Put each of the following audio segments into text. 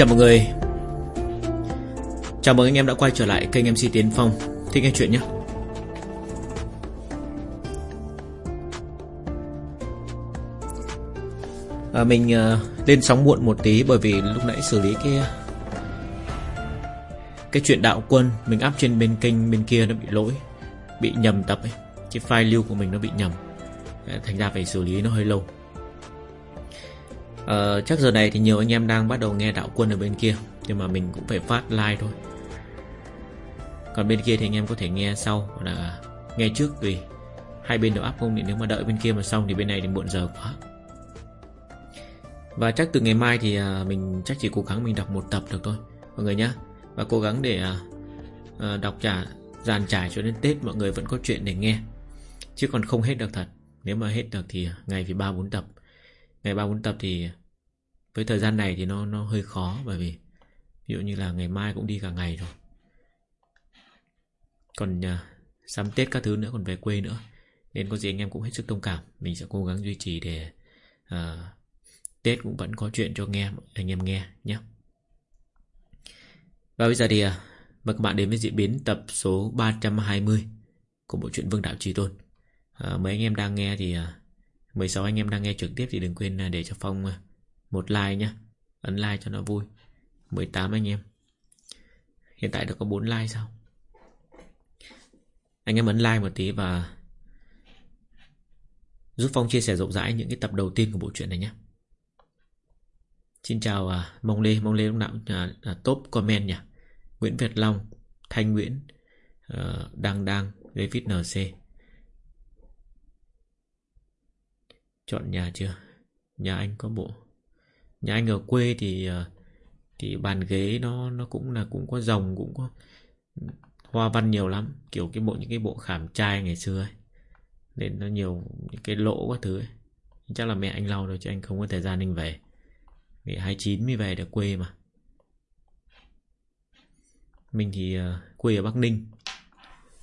Chào mọi người. Chào mừng anh em đã quay trở lại kênh MC Tiến Phong. Thích nghe chuyện nhé. À, Mình uh, lên sóng muộn một tí Bởi vì lúc nãy xử lý cái Cái chuyện đạo quân Mình up trên bên kênh bên kia nó bị lỗi Bị nhầm tập ấy. Cái file lưu của mình nó bị nhầm. Thành ra phải xử lý nó hơi lâu. Ờ, chắc giờ này thì nhiều anh em đang bắt đầu nghe đạo quân ở bên kia Nhưng mà mình cũng phải phát like thôi. Còn bên kia thì anh em có thể nghe sau Hoặc là nghe trước vì Hai bên đều áp không thì nếu mà đợi bên kia mà xong Thì bên này thì muộn giờ quá. Và chắc từ ngày mai thì à, mình chắc chỉ cố gắng mình đọc một tập được thôi Mọi người nhá. Và cố gắng để à, à, đọc trả dàn trải cho đến Tết mọi người vẫn có chuyện để nghe. Chứ còn không hết được thật. Nếu mà hết được thì ngày thì 3-4 tập. Ngày 3-4 tập thì với thời gian này thì nó nó hơi khó bởi vì ví dụ như là ngày mai cũng đi cả ngày rồi. Còn uh, sắm Tết các thứ nữa còn về quê nữa. Nên có gì anh em cũng hết sức thông cảm. Mình sẽ cố gắng duy trì để uh, Tết cũng vẫn có chuyện cho nghe anh em nghe nhé. Và bây giờ thì uh, mời các bạn đến với diễn biến tập số 320 của bộ truyện Vương Đạo Trí Tôn. Uh, mấy anh em đang nghe thì uh, 16 anh em đang nghe trực tiếp thì đừng quên để cho Phong một like nha Ấn like cho nó vui. 18 anh em. Hiện tại được có 4 like sao? Anh em ấn like một tí và Giúp Phong chia sẻ rộng rãi những cái tập đầu tiên của bộ truyện này nhé Xin chào à, Mông Lê. Mông Lê lúc nào à, à, top comment nhỉ? Nguyễn Việt Long Thanh Nguyễn à, Đăng Đăng David NC Chọn nhà chưa? Nhà anh có bộ. Nhà anh ở quê thì ờ, thì bàn ghế nó nó cũng là cũng có rồng cũng có hoa văn nhiều lắm. Kiểu cái bộ những cái bộ khảm trai ngày xưa ấy. Nên nó nhiều những cái lỗ các thứ ấy. Chắc là mẹ anh lau rồi chứ anh không có thời gian anh về. Ngày 29 mới về được quê mà. Mình thì uh, quê ở Bắc Ninh.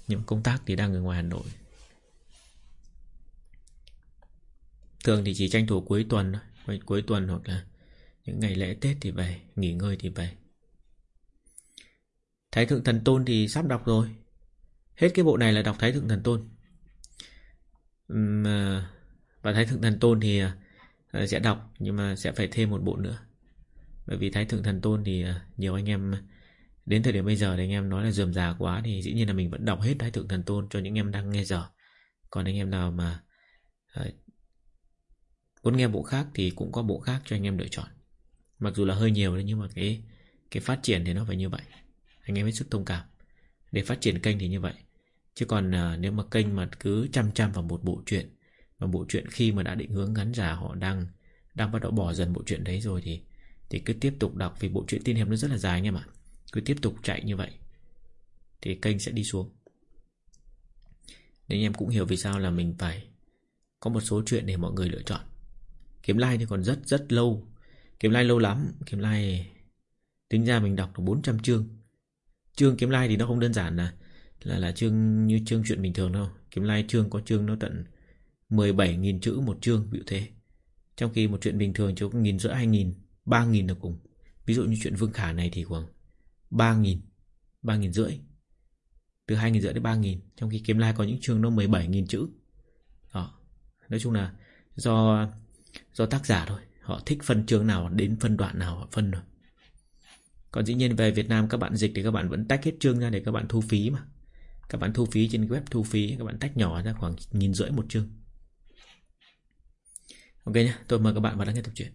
Nhưng công tác thì đang ở ngoài Hà Nội. Thường thì chỉ tranh thủ cuối tuần thôi. Cuối tuần hoặc là những ngày lễ Tết thì về, Nghỉ ngơi thì về. Thái Thượng Thần Tôn thì sắp đọc rồi. Hết cái bộ này là đọc Thái Thượng Thần Tôn. À, và Thái Thượng Thần Tôn thì à, à, Sẽ đọc, Nhưng mà sẽ phải thêm một bộ nữa. Bởi vì Thái Thượng Thần Tôn thì Nhiều anh em, Đến thời điểm bây giờ thì anh em nói là dườm già quá Thì dĩ nhiên là mình vẫn đọc hết Thái Thượng Thần Tôn Cho những em đang nghe giờ Còn anh em nào mà Muốn nghe bộ khác thì cũng có bộ khác cho anh em lựa chọn. Mặc dù là hơi nhiều đấy nhưng mà cái cái phát triển thì nó phải như vậy. Anh em hết sức thông cảm. Để phát triển kênh thì như vậy. Chứ còn à, nếu mà kênh mà cứ chăm chăm vào một bộ truyện mà bộ truyện khi mà đã định hướng ngắn giả họ đang đang bắt đầu bỏ dần bộ truyện đấy rồi thì thì cứ tiếp tục đọc vì bộ truyện tiên hiệp nó rất là dài anh em ạ. Cứ tiếp tục chạy như vậy thì kênh sẽ đi xuống. Nên anh em cũng hiểu vì sao là mình phải có một số chuyện để mọi người lựa chọn. Kiếm like thì còn rất rất lâu Kiếm Lai lâu lắm. Kiếm Lai Tính ra mình đọc được 400 chương. Chương Kiếm Lai thì nó không đơn giản là Là là chương như chương chuyện bình thường đâu. Kiếm Lai chương có chương nó tận 17.000 chữ một chương, ví dụ thế. Trong khi một chuyện bình thường chỉ có nghìn rưỡi, hai nghìn, ba nghìn là cùng. Ví dụ như chuyện Vương Khả này thì khoảng ba nghìn ba nghìn rưỡi. Từ hai nghìn rưỡi đến ba nghìn, Trong khi Kiếm Lai có những chương nó 17.000 chữ. Đó. Nói chung là do do tác giả thôi. Họ thích phân chương nào đến phân đoạn nào họ phân rồi Còn dĩ nhiên về Việt Nam các bạn dịch thì các bạn vẫn tách hết chương ra để các bạn thu phí mà. Các bạn thu phí trên web thu phí Các bạn tách nhỏ ra khoảng nghìn rưỡi một chương. Ok nhé, tôi mời các bạn vào lắng nghe tập truyện.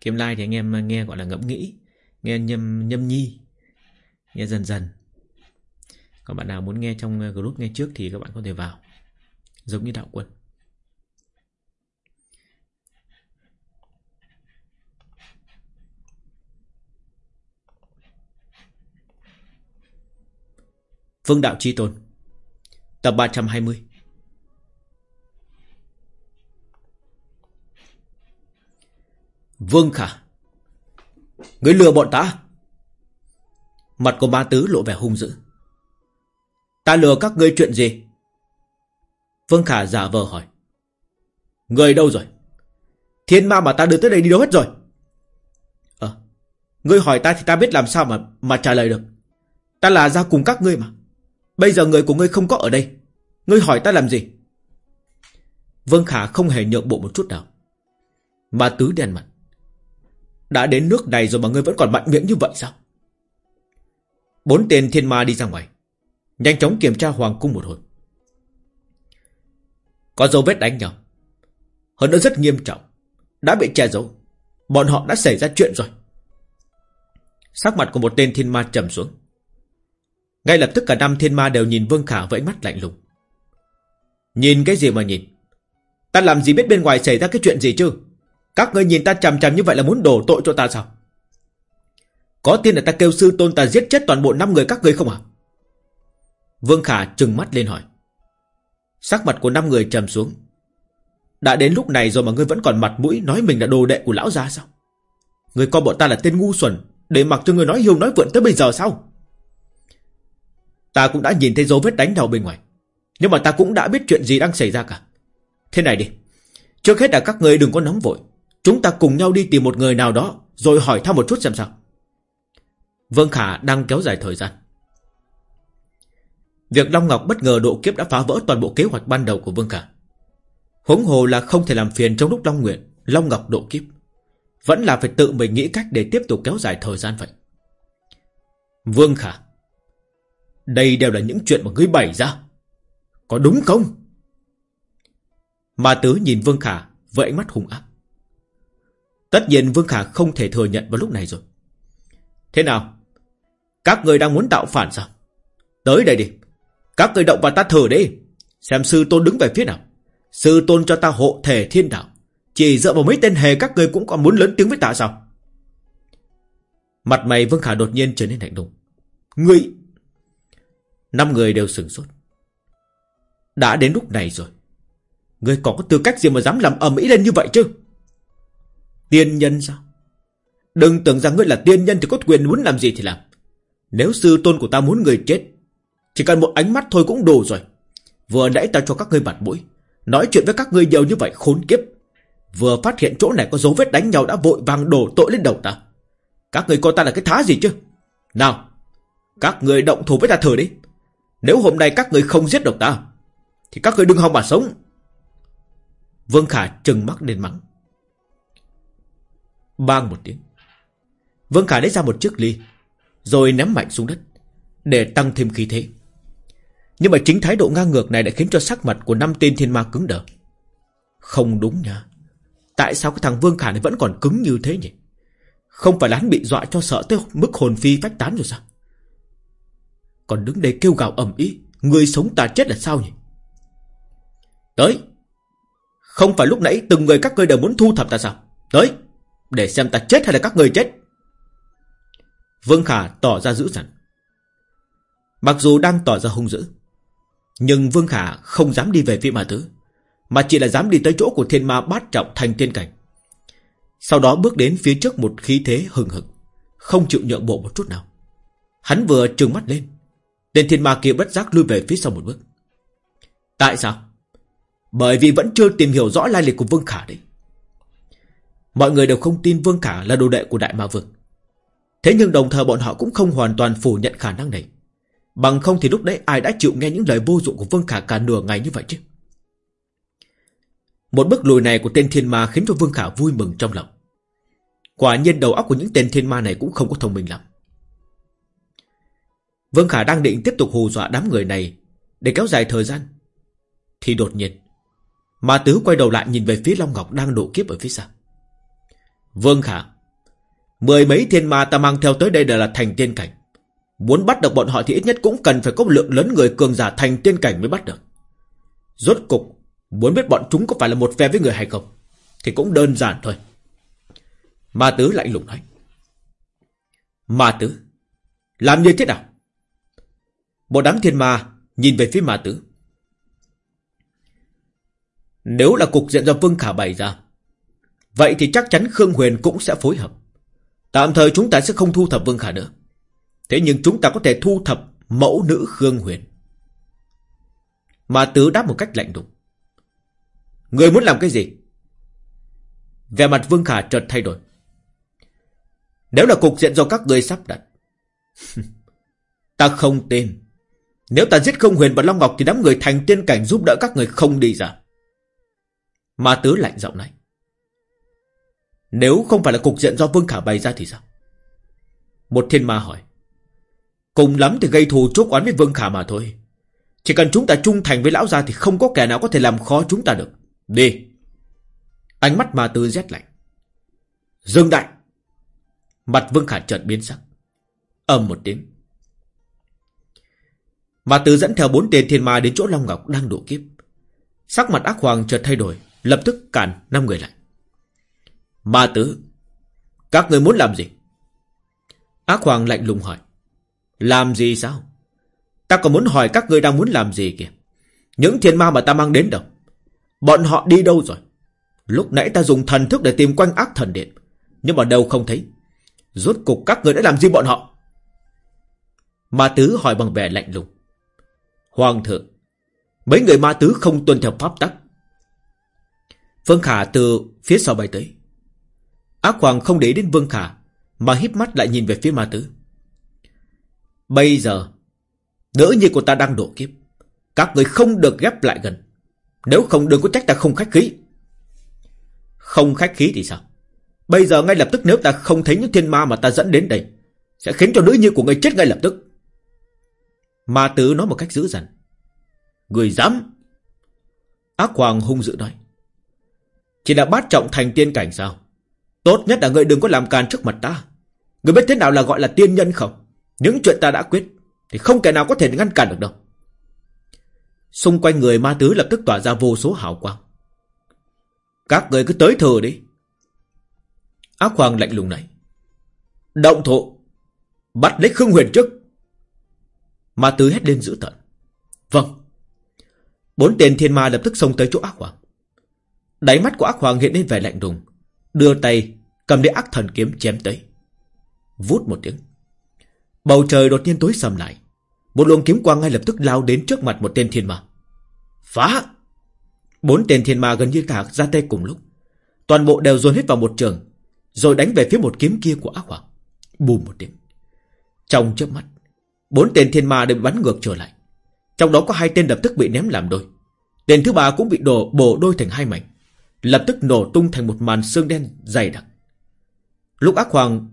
Kiếm like thì anh em nghe gọi là ngẫm nghĩ Nghe nhâm, nhâm nhi Nghe dần dần. Còn bạn nào muốn nghe trong group nghe trước thì các bạn có thể vào. Giống như đạo quân. Vương Đạo Chi Tôn. Tập 320 Vương Khả. Người lừa bọn ta. Mặt của ba tứ lộ vẻ hung dữ. Ta lừa các ngươi chuyện gì? Vương Khả giả vờ hỏi. Người đâu rồi? Thiên ma mà ta đưa tới đây đi đâu hết rồi? Ờ Ngươi hỏi ta thì ta biết làm sao mà mà trả lời được. Ta là ra cùng các ngươi mà. Bây giờ người của ngươi không có ở đây. Ngươi hỏi ta làm gì? Vương Khả không hề nhượng bộ một chút nào. Mà tứ đen mặt. Đã đến nước này rồi mà ngươi vẫn còn mạnh miệng như vậy sao? Bốn tên thiên ma đi ra ngoài. Nhanh chóng kiểm tra hoàng cung một hồi. Có dấu vết đánh nhau. Hơn nữa rất nghiêm trọng. Đã bị che giấu. Bọn họ đã xảy ra chuyện rồi. Sắc mặt của một tên thiên ma trầm xuống. Ngay lập tức cả năm thiên ma đều nhìn Vương Khả với ánh mắt lạnh lùng. Nhìn cái gì mà nhìn? Ta làm gì biết bên ngoài xảy ra cái chuyện gì chứ? Các ngươi nhìn ta chằm chằm như vậy là muốn đổ tội cho ta sao? Có tin là ta kêu sư tôn ta giết chết toàn bộ năm người các ngươi không à Vương Khả trừng mắt lên hỏi. Sắc mặt của năm người trầm xuống. Đã đến lúc này rồi mà ngươi vẫn còn mặt mũi Nói mình là đồ đệ của lão gia sao? Ngươi coi bọn ta là tên ngu xuẩn, Để mặc cho ngươi nói hiêu nói vượn tới bây giờ sao? Ta cũng đã nhìn thấy dấu vết đánh đầu bên ngoài. Nhưng mà ta cũng đã biết chuyện gì đang xảy ra cả. Thế này đi. Trước hết là các người đừng có nóng vội. Chúng ta cùng nhau đi tìm một người nào đó, Rồi hỏi thăm một chút xem sao. Vương Khả đang kéo dài thời gian. Việc Long Ngọc bất ngờ độ kiếp đã phá vỡ toàn bộ kế hoạch ban đầu của Vương Khả. Hỗn hồ là không thể làm phiền trong lúc Long Nguyện, Long Ngọc độ kiếp. Vẫn là phải tự mình nghĩ cách để tiếp tục kéo dài thời gian vậy. Vương Khả đây đều là những chuyện mà ngươi bày ra Có đúng không? Ma Tứ nhìn Vương Khả với ánh mắt hung ác. Tất nhiên Vương Khả không thể thừa nhận vào lúc này rồi. Thế nào? Các người đang muốn tạo phản sao? Tới đây đi. Các người động vào ta thử đi. Xem sư tôn đứng về phía nào. Sư tôn cho ta hộ thể thiên đạo. Chỉ dựa vào mấy tên hề các người cũng còn muốn lớn tiếng với ta sao? Mặt mày Vương Khả đột nhiên trở nên lạnh lùng. Ngươi... Năm người đều sửng sốt. Đã đến lúc này rồi. người còn có tư cách gì mà dám làm ầm ĩ lên như vậy chứ? Tiên nhân sao? Đừng tưởng rằng ngươi là tiên nhân thì có quyền muốn làm gì thì làm. Nếu sư tôn của ta muốn người chết, chỉ cần một ánh mắt thôi cũng đủ rồi. Vừa nãy ta cho các ngươi mặt mũi, nói chuyện với các ngươi nhiều như vậy khốn kiếp. Vừa phát hiện chỗ này có dấu vết đánh nhau đã vội vàng đổ tội lên đầu ta. Các ngươi coi ta là cái thá gì chứ? Nào, các ngươi động thủ với ta thử đi. Nếu hôm nay các người không giết được ta, thì các người đừng hòng mà sống. Vương Khả trừng mắt lên mắng. Bang một tiếng. Vương Khả lấy ra một chiếc ly, rồi ném mạnh xuống đất, để tăng thêm khí thế. Nhưng mà chính thái độ ngang ngược này đã khiến cho sắc mặt của năm tên thiên ma cứng đờ. Không đúng nha. Tại sao cái thằng Vương Khả này vẫn còn cứng như thế nhỉ? Không phải là hắn bị dọa cho sợ tới mức hồn phi phách tán rồi sao? Còn đứng đây kêu gào ầm ĩ, người sống ta chết là sao nhỉ? Tới! Không phải lúc nãy từng người các ngươi đều muốn thu thập ta sao Tới Để xem ta chết hay là các người chết Vương Khả tỏ ra dữ dằn Mặc dù đang tỏ ra hung dữ Nhưng Vương Khả không dám đi về phía ma tứ Mà chỉ là dám đi tới chỗ của thiên ma bát trọng thành tiên cảnh Sau đó bước đến phía trước một khí thế hừng hực Không chịu nhượng bộ một chút nào Hắn vừa trừng mắt lên Tên thiên ma kia bất giác lui về phía sau một bước Tại sao bởi vì vẫn chưa tìm hiểu rõ lai lịch của Vương Khả đấy. Mọi người đều không tin Vương Khả là đồ đệ của Đại Ma Vương. Thế nhưng đồng thời bọn họ cũng không hoàn toàn phủ nhận khả năng này. Bằng không thì lúc đấy ai đã chịu nghe những lời vô dụng của Vương Khả cả nửa ngày như vậy chứ. Một bước lùi này của tên thiên ma khiến cho Vương Khả vui mừng trong lòng. Quả nhiên đầu óc của những tên thiên ma này cũng không có thông minh lắm. Vương Khả đang định tiếp tục hù dọa đám người này để kéo dài thời gian. Thì đột nhiên, Ma Tứ quay đầu lại nhìn về phía Long Ngọc đang độ kiếp ở phía sau. Vương Khả, mười mấy thiên ma ta mang theo tới đây đều là thành tiên cảnh. Muốn bắt được bọn họ thì ít nhất cũng cần phải có một lượng lớn người cường giả thành tiên cảnh mới bắt được. Rốt cục, muốn biết bọn chúng có phải là một phe với người hay không, thì cũng đơn giản thôi. Ma Tứ lạnh lùng nói. Ma Tứ, làm như thế nào? Một đám thiên ma nhìn về phía Ma Tứ. Nếu là cục diện do Vương Khả bày ra, Vậy thì chắc chắn Khương Huyền cũng sẽ phối hợp Tạm thời chúng ta sẽ không thu thập Vương Khả nữa Thế nhưng chúng ta có thể thu thập Mẫu nữ Khương Huyền Mà tứ đáp một cách lạnh lùng Người muốn làm cái gì về mặt Vương Khả chợt thay đổi. Nếu là cục diện do các ngươi sắp đặt. ta không tin. Nếu ta giết không huyền và Long Ngọc thì đám người thành tiên cảnh giúp đỡ các người không đi ra. Ma tứ lạnh giọng này. Nếu không phải là cục diện do Vương Khả bày ra thì sao? Một thiên ma hỏi. Cùng lắm thì gây thù chốt oán với Vương Khả mà thôi. Chỉ cần chúng ta trung thành với lão gia thì không có kẻ nào có thể làm khó chúng ta được. Đi. Ánh mắt ma tứ rét lạnh. Dương đại. Mặt Vương Khả chợt biến sắc. ầm một tiếng. Và từ dẫn theo bốn tên thiên ma đến chỗ Long Ngọc đang độ kiếp. Sắc mặt ác hoàng chợt thay đổi, lập tức cản năm người lại. Ma tứ, các người muốn làm gì? Ác hoàng lạnh lùng hỏi. Làm gì sao? Ta còn muốn hỏi các người đang muốn làm gì kìa. Những thiên ma mà ta mang đến đâu? Bọn họ đi đâu rồi? Lúc nãy ta dùng thần thức để tìm quanh ác thần điện. Nhưng mà đâu không thấy. Rốt cục các người đã làm gì bọn họ? Ma tứ hỏi bằng vẻ lạnh lùng. Hoàng thượng. Mấy người ma tứ không tuân theo pháp tắc. Vương Khả từ phía sau bay tới. Ác Hoàng không để đến Vương Khả, Mà híp mắt lại nhìn về phía ma tứ Bây giờ, Nữ nhi của ta đang đổ kiếp Các người không được ghép lại gần Nếu không đừng có trách ta không khách khí Không khách khí thì sao Bây giờ ngay lập tức nếu ta không thấy những thiên ma mà ta dẫn đến đây, Sẽ khiến cho nữ nhi của người chết ngay lập tức Ma tứ nói một cách dữ dằn. Người dám? Ác hoàng hung dữ nói. Chỉ là bát trọng thành tiên cảnh sao? Tốt nhất là người đừng có làm càn trước mặt ta. Người biết thế nào là gọi là tiên nhân không? Những chuyện ta đã quyết, Thì không kẻ nào có thể ngăn cản được đâu. Xung quanh người ma tứ lập tức tỏa ra vô số hào quang. Các người cứ tới thờ đi. Ác hoàng lạnh lùng này. Động thụ Bắt lấy Khương Huyền trước. Ma tứ hét lên dữ tợn Vâng. Bốn tên thiên ma lập tức xông tới chỗ ác hoàng. Đáy mắt của ác hoàng hiện lên vẻ lạnh đùng. Đưa tay cầm lấy ác thần kiếm chém tới. Vút một tiếng. Bầu trời đột nhiên tối sầm lại. Một luồng kiếm quang ngay lập tức lao đến trước mặt một tên thiên ma. Phá! Bốn tên thiên ma gần như cả ra tay cùng lúc. Toàn bộ đều dồn hết vào một trường, Rồi đánh về phía một kiếm kia của ác hoàng. Bùm một tiếng. Trong chớp mắt Bốn tên thiên ma đều bị bắn ngược trở lại. Trong đó có hai tên lập tức bị ném làm đôi. Tên thứ ba cũng bị đổ bổ đôi thành hai mảnh, Lập tức nổ tung thành một màn xương đen dày đặc. Lúc ác hoàng,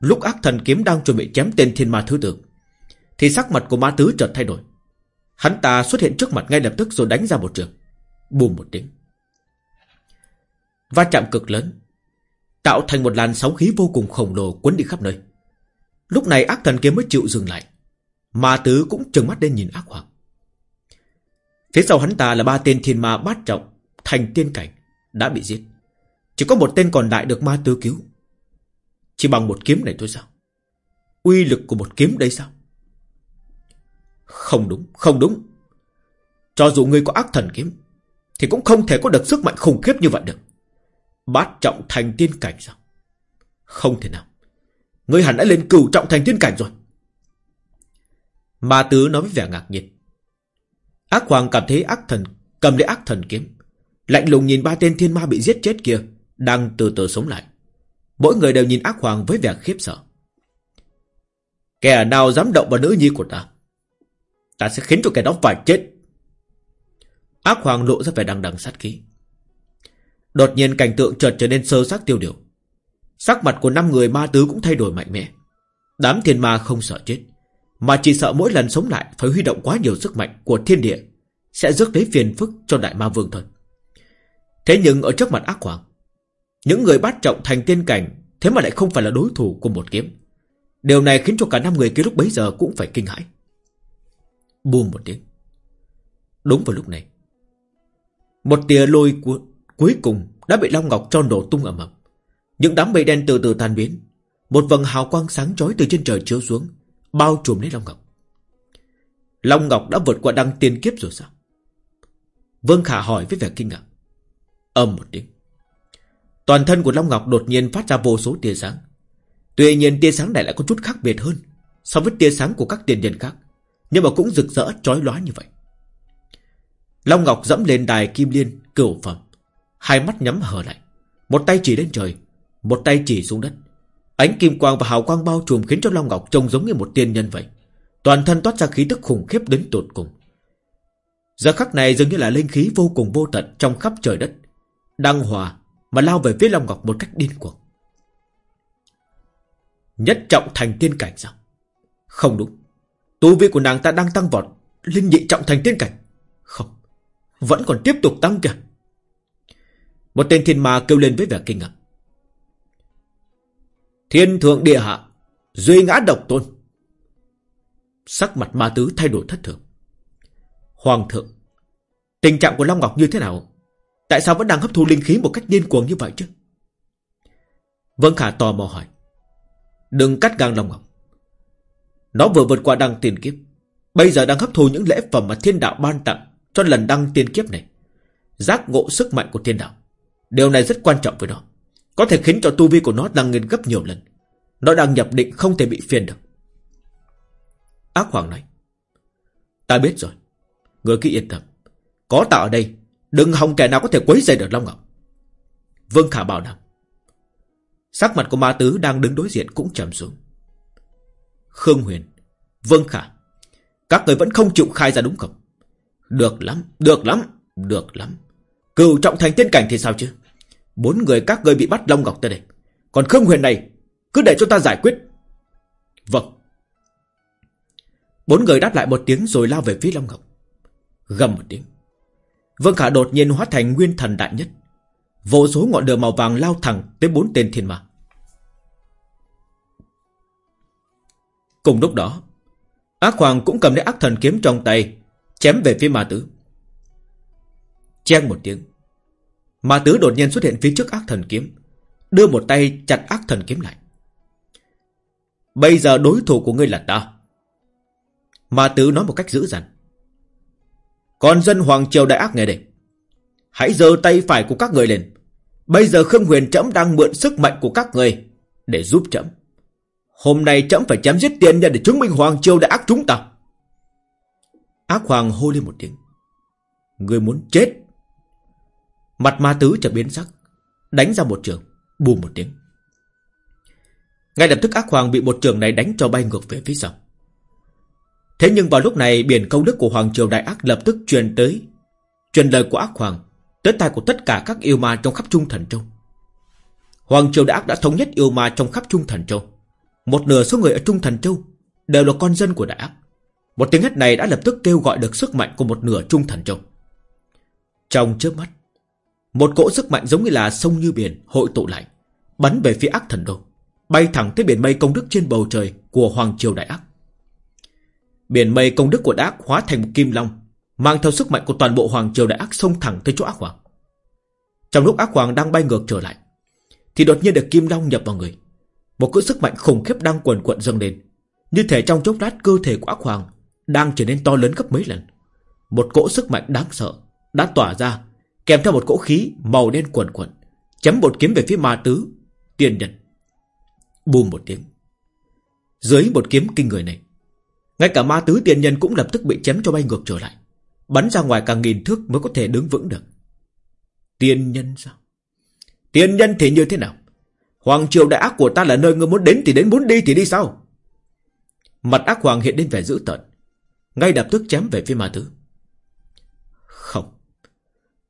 Lúc ác thần kiếm đang chuẩn bị chém tên thiên ma thứ tử Thì sắc mặt của ma tứ chợt thay đổi. Hắn ta xuất hiện trước mặt ngay lập tức rồi đánh ra một trường. Bùm một tiếng. Va chạm cực lớn, Tạo thành một làn sóng khí vô cùng khổng lồ cuốn đi khắp nơi. Lúc này ác thần kiếm mới chịu dừng lại. Ma tứ cũng trừng mắt lên nhìn ác hoàng Phía sau hắn ta là ba tên thiên ma bát trọng Thành tiên cảnh đã bị giết. Chỉ có một tên còn lại được ma tứ cứu. Chỉ bằng một kiếm này thôi sao? Uy lực của một kiếm đây sao? Không đúng, không đúng. Cho dù ngươi có ác thần kiếm, thì cũng không thể có được sức mạnh khủng khiếp như vậy được. Bát trọng thành tiên cảnh sao? Không thể nào. Ngươi hẳn đã lên cửu trọng thành tiên cảnh rồi. Ma tứ nói với vẻ ngạc nhiên. Ác hoàng cảm thấy ác thần, cầm lấy ác thần kiếm. Lạnh lùng nhìn ba tên thiên ma bị giết chết kia, Đang từ từ sống lại. Mỗi người đều nhìn ác hoàng với vẻ khiếp sợ. Kẻ nào dám động vào nữ nhi của ta Ta sẽ khiến cho kẻ đó phải chết. Ác hoàng lộ ra vẻ đằng đằng sát khí. Đột nhiên cảnh tượng chợt trở nên sơ sắc tiêu điều. Sắc mặt của năm người ma tứ cũng thay đổi mạnh mẽ. Đám thiên ma không sợ chết. Mà chỉ sợ mỗi lần sống lại Phải huy động quá nhiều sức mạnh của thiên địa, Sẽ rước lấy phiền phức cho đại ma vương thôi. Thế nhưng ở trước mặt ác hoàng Những người bắt trọng thành tiên cảnh, Thế mà lại không phải là đối thủ của một kiếm. Điều này khiến cho cả năm người kia lúc bấy giờ Cũng phải kinh hãi. Bùm một tiếng. Đúng vào lúc này, Một tia lôi cu, cuối cùng Đã bị Long Ngọc cho nổ tung ầm ầm. Những đám mây đen từ từ tan biến, Một vầng hào quang sáng chói từ trên trời chiếu xuống Bao trùm lấy Long Ngọc Long Ngọc đã vượt qua đăng tiên kiếp rồi sao Vương Khả hỏi với vẻ kinh ngạc Âm một tiếng. Toàn thân của Long Ngọc đột nhiên phát ra vô số tia sáng. Tuy nhiên tia sáng này lại có chút khác biệt hơn so với tia sáng của các tiền nhân khác. Nhưng mà cũng rực rỡ, chói lóa như vậy. Long Ngọc dẫm lên đài kim liên, cửu phẩm. Hai mắt nhắm hờ lại. Một tay chỉ lên trời, Một tay chỉ xuống đất Ánh kim quang và hào quang bao trùm khiến cho Long Ngọc trông giống như một tiên nhân vậy. Toàn thân toát ra khí tức khủng khiếp đến tột cùng. Giờ khắc này dường như là linh khí vô cùng vô tận Trong khắp trời đất Đăng hòa mà lao về phía Long Ngọc một cách điên cuồng. Nhất trọng thành tiên cảnh sao? Không đúng. Tu vi của nàng ta đang tăng vọt, Linh nhị trọng thành tiên cảnh. Không, Vẫn còn tiếp tục tăng kìa. Một tên thiên ma kêu lên với vẻ kinh ngạc. Thiên thượng địa hạ, Duy ngã độc tôn. Sắc mặt ma tứ thay đổi thất thường. Hoàng thượng, Tình trạng của Long Ngọc như thế nào? Tại sao vẫn đang hấp thu linh khí một cách điên cuồng như vậy chứ? Vân Khả tò mò hỏi. Đừng cắt ngang Long Ngọc. Nó vừa vượt qua đăng tiền kiếp, Bây giờ đang hấp thu những lễ phẩm mà thiên đạo ban tặng Cho lần đăng tiên kiếp này. Giác ngộ sức mạnh của thiên đạo. Điều này rất quan trọng với nó. Có thể khiến cho tu vi của nó tăng lên gấp nhiều lần. Nó đang nhập định không thể bị phiền được. Ác Hoàng nói Ta biết rồi. Người cứ yên tâm. Có ta ở đây Đừng hòng kẻ nào có thể quấy rầy được Long Ngọc. Vương Khả bảo đảm Sắc mặt của ma tứ đang đứng đối diện cũng trầm xuống. Khương Huyền Vương Khả Các người vẫn không chịu khai ra đúng không? Được lắm, được lắm, được lắm. Cửu trọng thành tiên cảnh thì sao chứ? Bốn người các ngươi bị bắt Long Ngọc tới đây. Còn Khương Huyền này, Cứ để cho ta giải quyết. Vâng. Bốn người đáp lại một tiếng rồi lao về phía Long Ngọc. Gầm một tiếng. Vương Khả đột nhiên hóa thành nguyên thần đại nhất. Vô số ngọn lửa màu vàng lao thẳng Tới bốn tên thiên ma. Cùng lúc đó, Ác Hoàng cũng cầm lấy ác thần kiếm trong tay, Chém về phía ma tứ. Chen một tiếng. Ma tứ đột nhiên xuất hiện phía trước ác thần kiếm, Đưa một tay chặt ác thần kiếm lại. Bây giờ đối thủ của ngươi là ta. Ma tứ nói một cách dữ dằn. Còn dân Hoàng Triều Đại Ác nghe đây. Hãy giơ tay phải của các người lên. Bây giờ Khương Huyền Trẫm đang mượn sức mạnh của các người Để giúp Trẫm. Hôm nay Trẫm phải chém giết tiền nhân Để chứng minh Hoàng Triều Đại Ác chúng ta. Ác Hoàng hô lên một tiếng. Người muốn chết. Mặt ma tứ chợt biến sắc, Đánh ra một trường Bùm một tiếng. Ngay lập tức ác hoàng bị một trường này đánh cho bay ngược về phía sau. Thế nhưng vào lúc này, biển công đức của Hoàng Triều Đại Ác lập tức truyền tới, Truyền lời của ác hoàng, Tới tai của tất cả các yêu ma trong khắp Trung Thần Châu. Hoàng Triều Đại Ác đã thống nhất yêu ma trong khắp Trung Thần Châu. Một nửa số người ở Trung Thần Châu Đều là con dân của Đại Ác. Một tiếng hét này đã lập tức kêu gọi được sức mạnh của một nửa Trung Thần Châu. Trong trước mắt một cỗ sức mạnh giống như là sông như biển hội tụ lại, Bắn về phía ác thần đô, Bay thẳng tới biển mây công đức trên bầu trời Của Hoàng Triều Đại Ác. Biển mây công đức của Đại Ác hóa thành một kim long, Mang theo sức mạnh của toàn bộ Hoàng Triều Đại Ác Xông thẳng tới chỗ ác hoàng. Trong lúc ác hoàng đang bay ngược trở lại, Thì đột nhiên được kim long nhập vào người. Một cỗ sức mạnh khủng khiếp đang quần quận dâng lên. Như thể trong chốc lát cơ thể của ác hoàng Đang trở nên to lớn gấp mấy lần. Một cỗ sức mạnh đáng sợ Đã tỏa ra Kèm theo một cỗ khí màu đen quẩn quẩn, chấm một kiếm về phía ma tứ Tiên nhân. Bùm một tiếng. Dưới một kiếm kinh người này Ngay cả ma tứ tiên nhân cũng lập tức bị chém cho bay ngược trở lại Bắn ra ngoài càng nghìn thước mới có thể đứng vững được. Tiên nhân sao? Tiên nhân thì như thế nào? Hoàng triều đại ác của ta là nơi ngươi muốn đến thì đến muốn đi thì đi sao? Mặt ác hoàng hiện lên vẻ dữ tợn Ngay lập tức chém về phía ma tứ.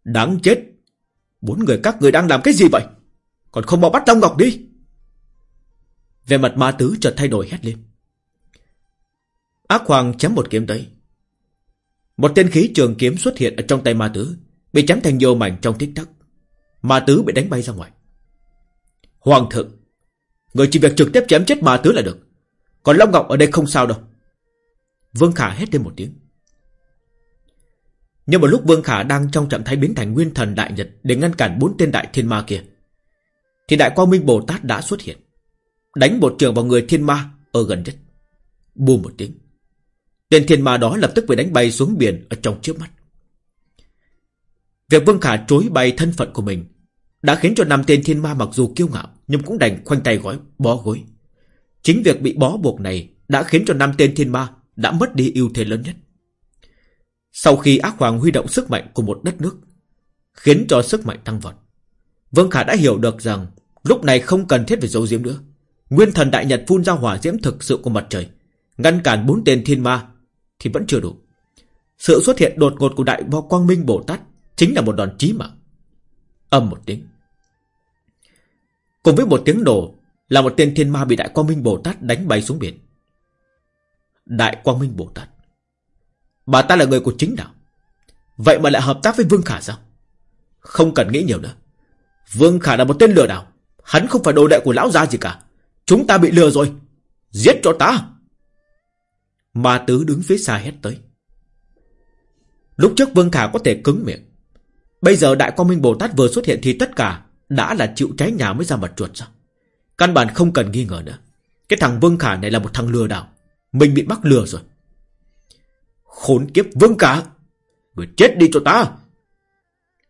Đáng chết. Bốn người các người đang làm cái gì vậy? Còn không mau bắt Long Ngọc đi. Về mặt ma tứ chợt thay đổi hét lên. Ác hoàng chém một kiếm tới. Một tên khí trường kiếm xuất hiện ở trong tay ma tứ, Bị chém thành nhiều mảnh trong tích tắc. Ma tứ bị đánh bay ra ngoài. Hoàng thượng, Người chỉ việc trực tiếp chém chết ma tứ là được. Còn Long Ngọc ở đây không sao đâu. Vương Khả hét lên một tiếng nhưng một lúc Vương Khả đang trong trạng thái biến thành nguyên thần đại nhật để ngăn cản bốn tên đại thiên ma kia, thì đại quang minh Bồ Tát đã xuất hiện, đánh một trường vào người thiên ma ở gần nhất. Bùm một tiếng, tên thiên ma đó lập tức bị đánh bay xuống biển ở trong trước mắt. Việc Vương Khả chối bay thân phận của mình đã khiến cho năm tên thiên ma mặc dù kiêu ngạo nhưng cũng đành khoanh tay gói bó gối. Chính việc bị bó buộc này đã khiến cho năm tên thiên ma đã mất đi ưu thế lớn nhất. Sau khi ác hoàng huy động sức mạnh của một đất nước, khiến cho sức mạnh tăng vọt. Vương Khả đã hiểu được rằng lúc này không cần thiết phải giấu giếm nữa. Nguyên thần đại nhật phun ra hỏa diễm thực sự của mặt trời, ngăn cản bốn tên thiên ma thì vẫn chưa đủ. Sự xuất hiện đột ngột của đại vo quang minh Bồ Tát chính là một đòn chí mạng. Âm một tiếng. Cùng với một tiếng nổ là một tên thiên ma bị đại quang minh Bồ Tát đánh bay xuống biển. Đại quang minh Bồ Tát. Bà ta là người của chính đạo. Vậy mà lại hợp tác với Vương Khả sao? Không cần nghĩ nhiều nữa. Vương Khả là một tên lừa đảo. Hắn không phải đồ đệ của lão gia gì cả. Chúng ta bị lừa rồi. Giết cho ta. Ma tứ đứng phía xa hét tới. Lúc trước Vương Khả có thể cứng miệng. Bây giờ Đại Quang Minh Bồ Tát vừa xuất hiện thì tất cả đã là chịu trái nhà mới ra mặt chuột sao? Căn bản không cần nghi ngờ nữa. Cái thằng Vương Khả này là một thằng lừa đảo. Mình bị bắt lừa rồi. Khốn kiếp Vương cả, Người chết đi cho ta!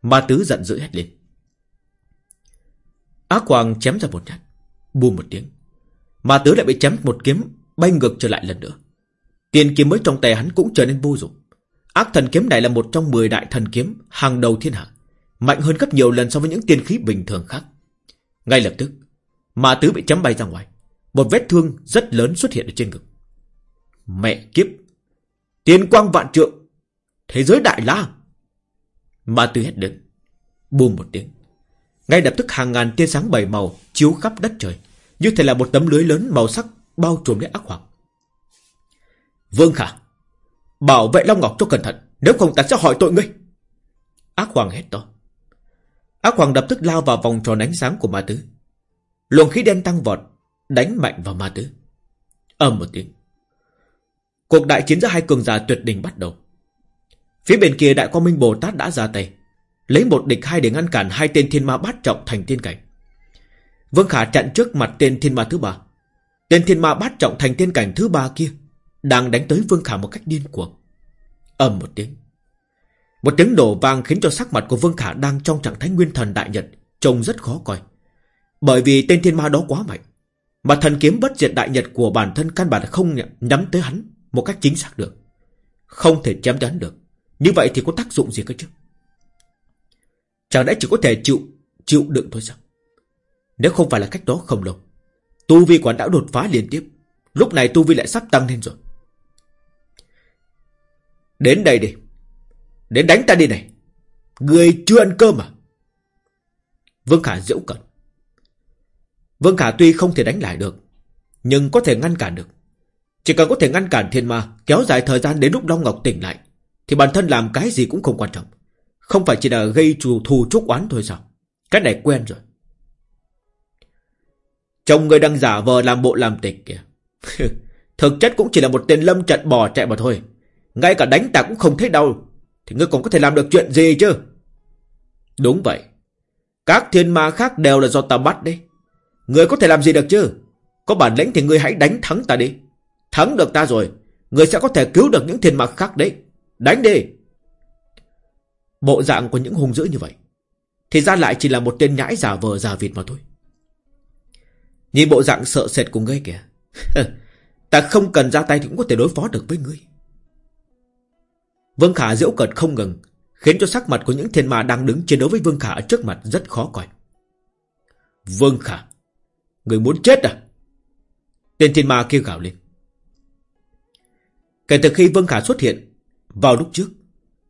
Ma Tứ giận dữ hét lên. Ác Hoàng chém ra một nhát. Buông một tiếng. Ma Tứ lại bị chém một kiếm bay ngược trở lại lần nữa. Tiền kiếm mới trong tay hắn cũng trở nên vô dụng. Ác thần kiếm này là một trong 10 đại thần kiếm hàng đầu thiên hạ. Mạnh hơn gấp nhiều lần so với những tiên khí bình thường khác. Ngay lập tức, Ma Tứ bị chém bay ra ngoài. Một vết thương rất lớn xuất hiện ở trên ngực. Mẹ kiếp! Tiên quang vạn trượng! Thế giới đại la! Ma tư hét đến. Buông một tiếng. Ngay lập tức hàng ngàn tia sáng bảy màu chiếu khắp đất trời. Như thể là một tấm lưới lớn màu sắc bao trùm lấy ác hoàng. Vương Khả! Bảo vệ Long Ngọc cho cẩn thận, Nếu không ta sẽ hỏi tội ngươi Ác Hoàng hét to Ác Hoàng lập tức lao vào vòng tròn ánh sáng của ma tứ Luồng khí đen tăng vọt, Đánh mạnh vào ma tứ ầm một tiếng Cuộc đại chiến giữa hai cường giả tuyệt đỉnh bắt đầu Phía bên kia đại quang minh Bồ Tát đã ra tay, Lấy một địch hai để ngăn cản hai tên thiên ma bát trọng thành tiên cảnh Vương Khả chặn trước mặt tên thiên ma thứ ba Tên thiên ma bát trọng thành tiên cảnh thứ ba kia đang đánh tới Vương Khả một cách điên cuồng. ầm một tiếng. Một tiếng đổ vang khiến cho sắc mặt của Vương Khả đang trong trạng thái nguyên thần đại nhật, trông rất khó coi. Bởi vì tên thiên ma đó quá mạnh. Mà thần kiếm bất diệt đại nhật của bản thân căn bản không nhắm tới hắn một cách chính xác được. Không thể chém tới hắn được. Như vậy thì có tác dụng gì cơ chứ? Chẳng lẽ chỉ có thể chịu chịu đựng thôi sao? Nếu không phải là cách đó không lâu. Tu vi quán đã đột phá liên tiếp. Lúc này tu vi lại sắp tăng lên rồi. Đến đây đi. Đến đánh ta đi này. Người chưa ăn cơm à? Vương Khả diễu cận. Vương Khả tuy không thể đánh lại được, nhưng có thể ngăn cản được. Chỉ cần có thể ngăn cản thiên ma, kéo dài thời gian đến lúc Long Ngọc tỉnh lại, thì bản thân làm cái gì cũng không quan trọng. Không phải chỉ là gây trù thù trúc oán thôi sao? Cái này quen rồi. Chồng người đang giả vờ làm bộ làm tịch kìa. Thực chất cũng chỉ là một tên lâm trận bò chạy mà thôi. Ngay cả đánh ta cũng không thấy đau Thì ngươi còn có thể làm được chuyện gì chứ Đúng vậy Các thiên ma khác đều là do ta bắt đấy Ngươi có thể làm gì được chứ Có bản lĩnh thì ngươi hãy đánh thắng ta đi Thắng được ta rồi người sẽ có thể cứu được những thiên mạc khác đấy Đánh đi Bộ dạng của những hung dữ như vậy Thì ra lại chỉ là một tên nhãi giả vờ giả vịt mà thôi Nhìn bộ dạng sợ sệt của ngươi kìa Ta không cần ra tay thì cũng có thể đối phó được với ngươi Vương Khả diễu cợt không ngừng, khiến cho sắc mặt của những thiên ma đang đứng chiến đấu với Vương Khả ở trước mặt rất khó coi. Vương Khả, người muốn chết à? Tên thiên ma kia gào lên. Kể từ khi Vương Khả xuất hiện, vào lúc trước,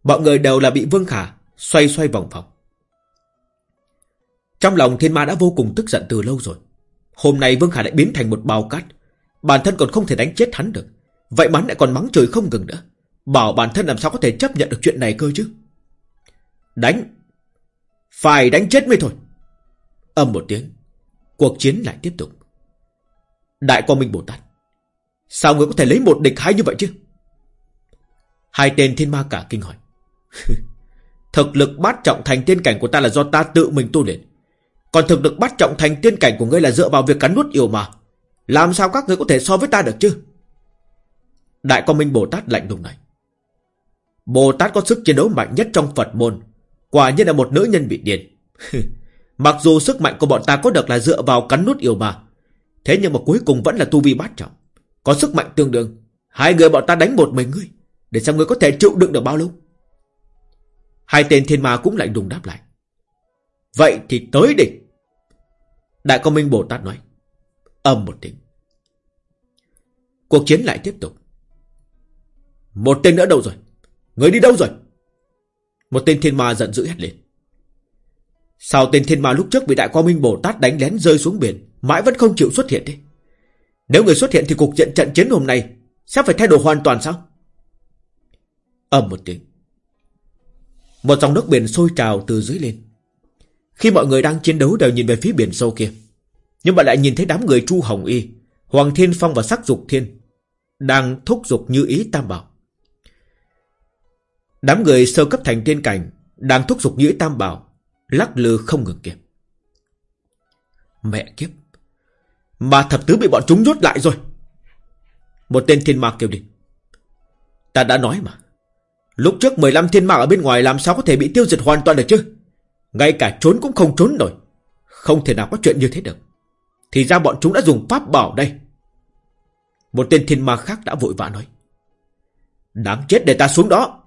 mọi người đều là bị Vương Khả xoay xoay vòng vòng. Trong lòng thiên ma đã vô cùng tức giận từ lâu rồi. Hôm nay Vương Khả lại biến thành một bao cát. Bản thân còn không thể đánh chết hắn được. Vậy mà lại còn mắng trời không ngừng nữa. Bảo bản thân làm sao có thể chấp nhận được chuyện này cơ chứ Đánh Phải đánh chết mới thôi Âm một tiếng Cuộc chiến lại tiếp tục Đại quang minh Bồ Tát Sao người có thể lấy một địch hai như vậy chứ Hai tên thiên ma cả kinh hỏi Thực lực bát trọng thành tiên cảnh của ta là do ta tự mình tu luyện Còn thực lực bát trọng thành tiên cảnh của ngươi là dựa vào việc cắn nuốt yêu mà Làm sao các ngươi có thể so với ta được chứ Đại quang minh Bồ Tát lạnh lùng này Bồ Tát có sức chiến đấu mạnh nhất trong Phật môn. Quả nhiên là một nữ nhân bị điên. Mặc dù sức mạnh của bọn ta có được là dựa vào cắn nút yêu mà. Thế nhưng mà cuối cùng vẫn là tu vi bát trọng. Có sức mạnh tương đương. Hai người bọn ta đánh một mình ngươi. Để xem ngươi có thể chịu đựng được bao lâu. Hai tên thiên ma cũng lạnh đùng đáp lại. Vậy thì tới đi. Đại công minh Bồ Tát nói. Âm một tiếng. Cuộc chiến lại tiếp tục. Một tên nữa đâu rồi? Người đi đâu rồi? Một tên thiên ma giận dữ hét lên. Sao tên thiên ma lúc trước bị đại quang minh Bồ Tát đánh lén rơi xuống biển, mãi vẫn không chịu xuất hiện thế? Nếu người xuất hiện thì cuộc trận trận chiến hôm nay sẽ phải thay đổi hoàn toàn sao? Ầm một tiếng. Một dòng nước biển sôi trào từ dưới lên. Khi mọi người đang chiến đấu đều nhìn về phía biển sâu kia. Nhưng mà lại nhìn thấy đám người Chu Hồng Y, Hoàng Thiên Phong và Sắc Dục Thiên đang thúc giục như ý tam bảo. Đám người sơ cấp thành tiên cảnh đang thúc giục như ý tam bảo, lắc lư không ngừng kịp. Mẹ kiếp, mà thập tứ bị bọn chúng nhốt lại rồi. Một tên thiên ma kêu đi. Ta đã nói mà. Lúc trước 15 thiên ma ở bên ngoài làm sao có thể bị tiêu diệt hoàn toàn được chứ? Ngay cả trốn cũng không trốn nổi. Không thể nào có chuyện như thế được. Thì ra bọn chúng đã dùng pháp bảo đây. Một tên thiên ma khác đã vội vã nói. Đáng chết để ta xuống đó.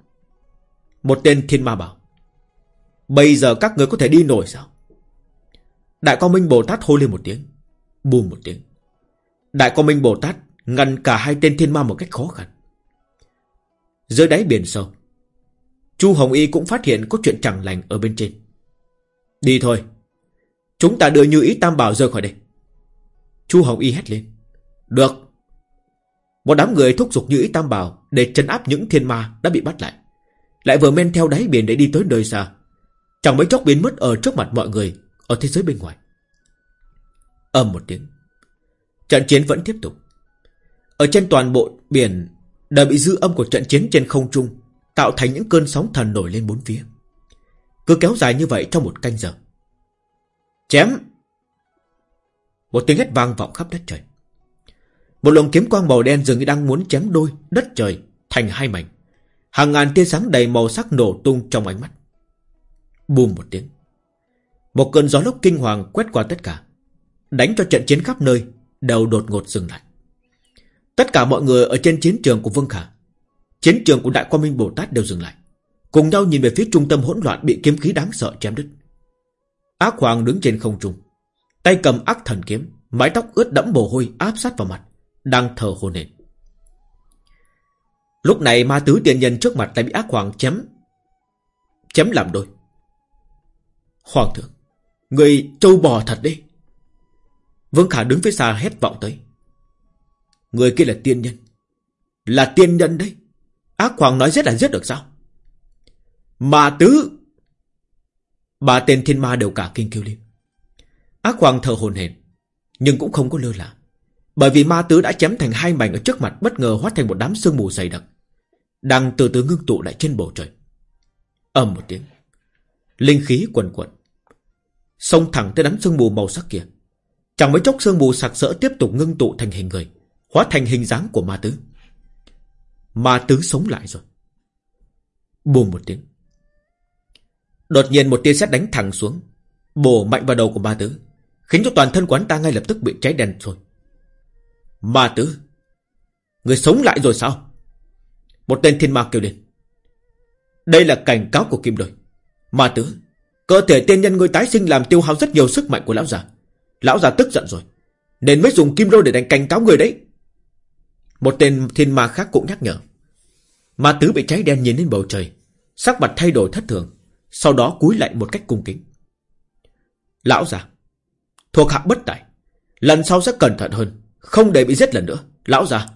Một tên thiên ma bảo. Bây giờ các người có thể đi nổi sao? Đại con Minh Bồ Tát hô lên một tiếng. Bùm một tiếng. Đại con Minh Bồ Tát ngăn cả hai tên thiên ma một cách khó khăn. Dưới đáy biển sâu. Chu Hồng Y cũng phát hiện có chuyện chẳng lành ở bên trên. Đi thôi. Chúng ta đưa như ý tam bảo rời khỏi đây. Chu Hồng Y hét lên. Được. Một đám người thúc giục như ý tam bảo để trấn áp những thiên ma đã bị bắt lại. Lại vừa men theo đáy biển để đi tới nơi xa. Chẳng mấy chốc biến mất ở trước mặt mọi người, ở thế giới bên ngoài. Âm một tiếng. Trận chiến vẫn tiếp tục. Ở trên toàn bộ biển đều bị dư âm của trận chiến trên không trung tạo thành những cơn sóng thần nổi lên bốn phía. Cứ kéo dài như vậy trong một canh giờ. Chém! Một tiếng hét vang vọng khắp đất trời. Một luồng kiếm quang màu đen dường như đang muốn chém đôi đất trời thành hai mảnh. Hàng ngàn tia sáng đầy màu sắc nổ tung trong ánh mắt. Bùm một tiếng. Một cơn gió lốc kinh hoàng quét qua tất cả. Đánh cho trận chiến khắp nơi đều đột ngột dừng lại. Tất cả mọi người ở trên chiến trường của Vương Khả, chiến trường của Đại Quang Minh Bồ Tát đều dừng lại. Cùng nhau nhìn về phía trung tâm hỗn loạn bị kiếm khí đáng sợ chém đứt. Ác Hoàng đứng trên không trung, tay cầm ác thần kiếm, mái tóc ướt đẫm mồ hôi áp sát vào mặt, đang thở hổn hển. Lúc này ma tứ tiền nhân trước mặt lại bị ác hoàng chém chém làm đôi. Hoàng thượng, người trâu bò thật đi. Vương Khả đứng phía xa hét vọng tới. Người kia là tiên nhân. Là tiên nhân đấy. Ác hoàng nói giết là giết được sao? Mà tứ, Ba tên thiên ma đều cả kinh kêu lên. Ác hoàng thở hồn hển, Nhưng cũng không có lơ là, Bởi vì ma tứ đã chém thành hai mảnh ở trước mặt, Bất ngờ hóa thành một đám sương mù dày đặc, Đang từ từ ngưng tụ lại trên bầu trời. Ầm một tiếng, Linh khí quần quần Xông thẳng tới đám sương mù màu sắc kia. Chẳng mấy chốc sương mù sặc sỡ tiếp tục ngưng tụ thành hình người, Hóa thành hình dáng của ma tứ. Ma tứ sống lại rồi. Bùm một tiếng. Đột nhiên một tia sét đánh thẳng xuống. Bổ mạnh vào đầu của ma tứ, Khiến cho toàn thân quán ta ngay lập tức bị cháy đen rồi. Ma tứ, Người sống lại rồi sao? Một tên thiên ma kêu lên. Đây là cảnh cáo của kim đội. Ma tứ, Cơ thể tiên nhân người tái sinh làm tiêu hao rất nhiều sức mạnh của lão già. Lão già tức giận rồi. Nên mới dùng kim đô để đánh cảnh cáo người đấy. Một tên thiên ma khác cũng nhắc nhở. Ma tứ bị cháy đen nhìn lên bầu trời. Sắc mặt thay đổi thất thường. Sau đó cúi lại một cách cung kính. Lão già Thuộc hạ bất tài. Lần sau sẽ cẩn thận hơn. Không để bị giết lần nữa. Lão già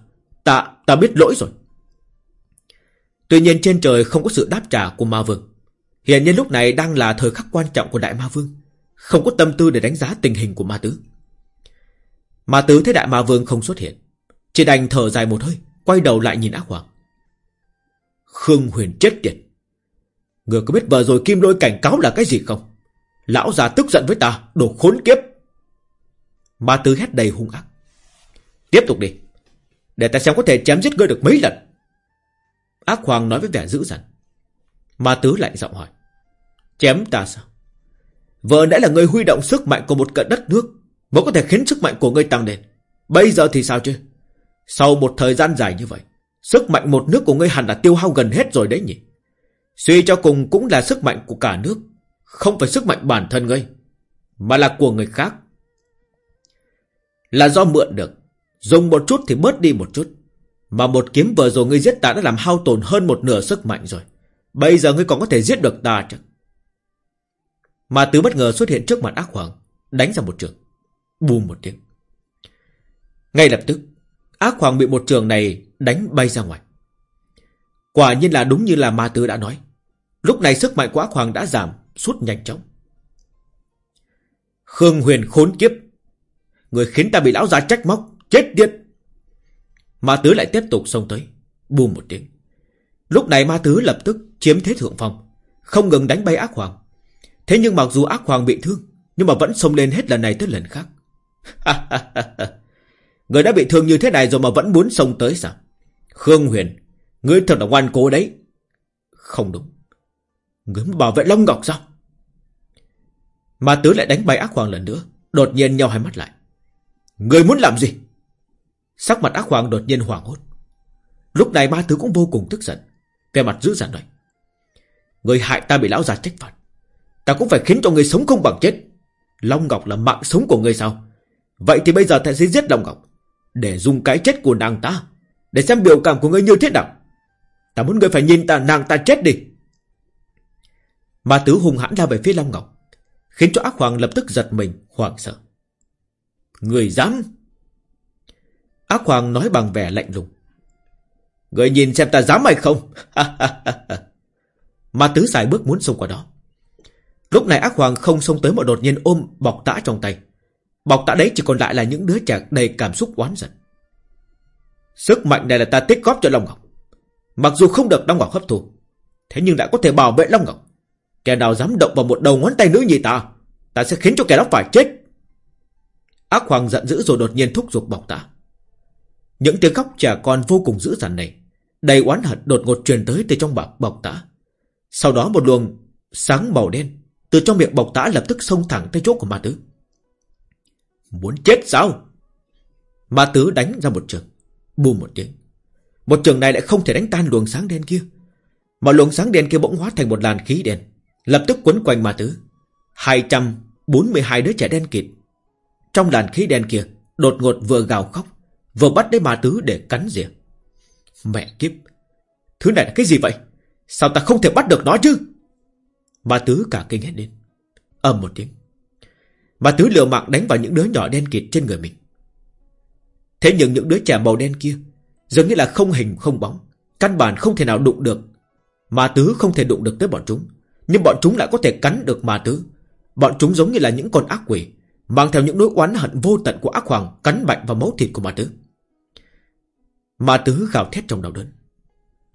Ta, ta biết lỗi rồi. Tuy nhiên trên trời không có sự đáp trả của ma vương. Hiện nhiên lúc này đang là thời khắc quan trọng của đại ma vương. Không có tâm tư để đánh giá tình hình của ma tứ. Ma tứ thấy đại ma vương không xuất hiện. Chỉ đành thở dài một hơi Quay đầu lại nhìn ác hoàng Khương huyền chết tiệt Người có biết vừa rồi kim lôi cảnh cáo là cái gì không? Lão già tức giận với ta, đồ khốn kiếp. Ma tứ hét đầy hung ác. Tiếp tục đi. Để ta xem có thể chém giết ngươi được mấy lần. Ác hoàng nói với vẻ dữ dằn. Ma tứ lại giọng hỏi. Chém ta sao? Vợ nãy là người huy động sức mạnh của một cận đất nước mới có thể khiến sức mạnh của ngươi tăng lên. Bây giờ thì sao chứ? Sau một thời gian dài như vậy, sức mạnh một nước của ngươi hẳn đã tiêu hao gần hết rồi đấy nhỉ? Suy cho cùng cũng là sức mạnh của cả nước. Không phải sức mạnh bản thân ngươi Mà là của người khác Là do mượn được Dùng một chút thì bớt đi một chút Mà một kiếm vừa rồi ngươi giết ta đã làm hao tổn hơn một nửa sức mạnh rồi Bây giờ ngươi còn có thể giết được ta chứ Mà tứ bất ngờ xuất hiện trước mặt ác hoàng Đánh ra một trường Bùm một tiếng Ngay lập tức Ác hoàng bị một trường này đánh bay ra ngoài. Quả nhiên là đúng như là ma tứ đã nói. Lúc này sức mạnh của ác hoàng đã giảm Suốt nhanh chóng. Khương huyền khốn kiếp. Người khiến ta bị lão già trách móc, Chết tiệt. Ma tứ lại tiếp tục xông tới, Bùm một tiếng. Lúc này ma tứ lập tức chiếm thế thượng phong, Không ngừng đánh bay ác hoàng. Thế nhưng mặc dù ác hoàng bị thương, Nhưng mà vẫn xông lên hết lần này tới lần khác. Người đã bị thương như thế này rồi mà vẫn muốn xông tới sao? Khương Huyền, Ngươi thật là ngoan cố đấy. Không đúng. Ngươi bảo vệ Long Ngọc sao? Mà tứ lại đánh bay ác hoàng lần nữa, Đột nhiên nhau hai mắt lại. Ngươi muốn làm gì? Sắc mặt ác hoàng đột nhiên hoảng hốt. Lúc này ma tứ cũng vô cùng tức giận Về mặt dữ dằn nói. Người hại ta bị lão già trách phạt. Ta cũng phải khiến cho người sống không bằng chết. Long Ngọc là mạng sống của người sao? Vậy thì bây giờ ta sẽ giết Long Ngọc. Để dùng cái chết của nàng ta, Để xem biểu cảm của ngươi như thế nào. Ta muốn ngươi phải nhìn ta, nàng ta chết đi. Ma tứ hùng hãn ra về phía Long Ngọc, Khiến cho ác hoàng lập tức giật mình, Hoảng sợ. Người dám? Ác hoàng nói bằng vẻ lạnh lùng. Người nhìn xem ta dám hay không? Ma tứ xài bước muốn xông qua đó. Lúc này ác hoàng không xông tới mà đột nhiên ôm bọc tã trong tay. Bọc tã đấy chỉ còn lại là những đứa trẻ đầy cảm xúc oán giận. Sức mạnh này là ta tích góp cho Long Ngọc. Mặc dù không được Long Ngọc hấp thụ, Thế nhưng đã có thể bảo vệ Long Ngọc. Kẻ nào dám động vào một đầu ngón tay nữ nhi ta Ta sẽ khiến cho kẻ đó phải chết. Ác hoàng giận dữ rồi đột nhiên thúc giục bọc tã Những tiếng khóc trẻ con vô cùng dữ dằn này Đầy oán hận đột ngột truyền tới từ trong bọc bọc tã Sau đó một luồng sáng màu đen Từ trong miệng bọc tã lập tức xông thẳng tới chỗ của ma tứ. Muốn chết sao? Ma tứ đánh ra một trường, Bùm một tiếng. Một trường này lại không thể đánh tan luồng sáng đen kia. Mà luồng sáng đen kia bỗng hóa thành một làn khí đen, Lập tức quấn quanh ma tứ. 242 đứa trẻ đen kịt. Trong làn khí đen kia, Đột ngột vừa gào khóc, Vừa bắt lấy ma tứ để cắn rỉa Mẹ kiếp, Thứ này là cái gì vậy? Sao ta không thể bắt được nó chứ? Ma tứ cả kinh hét lên. Ầm một tiếng. Ma tứ liều mạng đánh vào những đứa nhỏ đen kịt trên người mình. Thế nhưng những đứa trẻ màu đen kia Dường như là không hình, không bóng. Căn bản không thể nào đụng được. Ma tứ không thể đụng được tới bọn chúng. Nhưng bọn chúng lại có thể cắn được ma tứ. Bọn chúng giống như là những con ác quỷ, Mang theo những nỗi oán hận vô tận của ác hoàng Cắn mạnh vào máu thịt của ma tứ. Ma tứ gào thét trong đau đớn.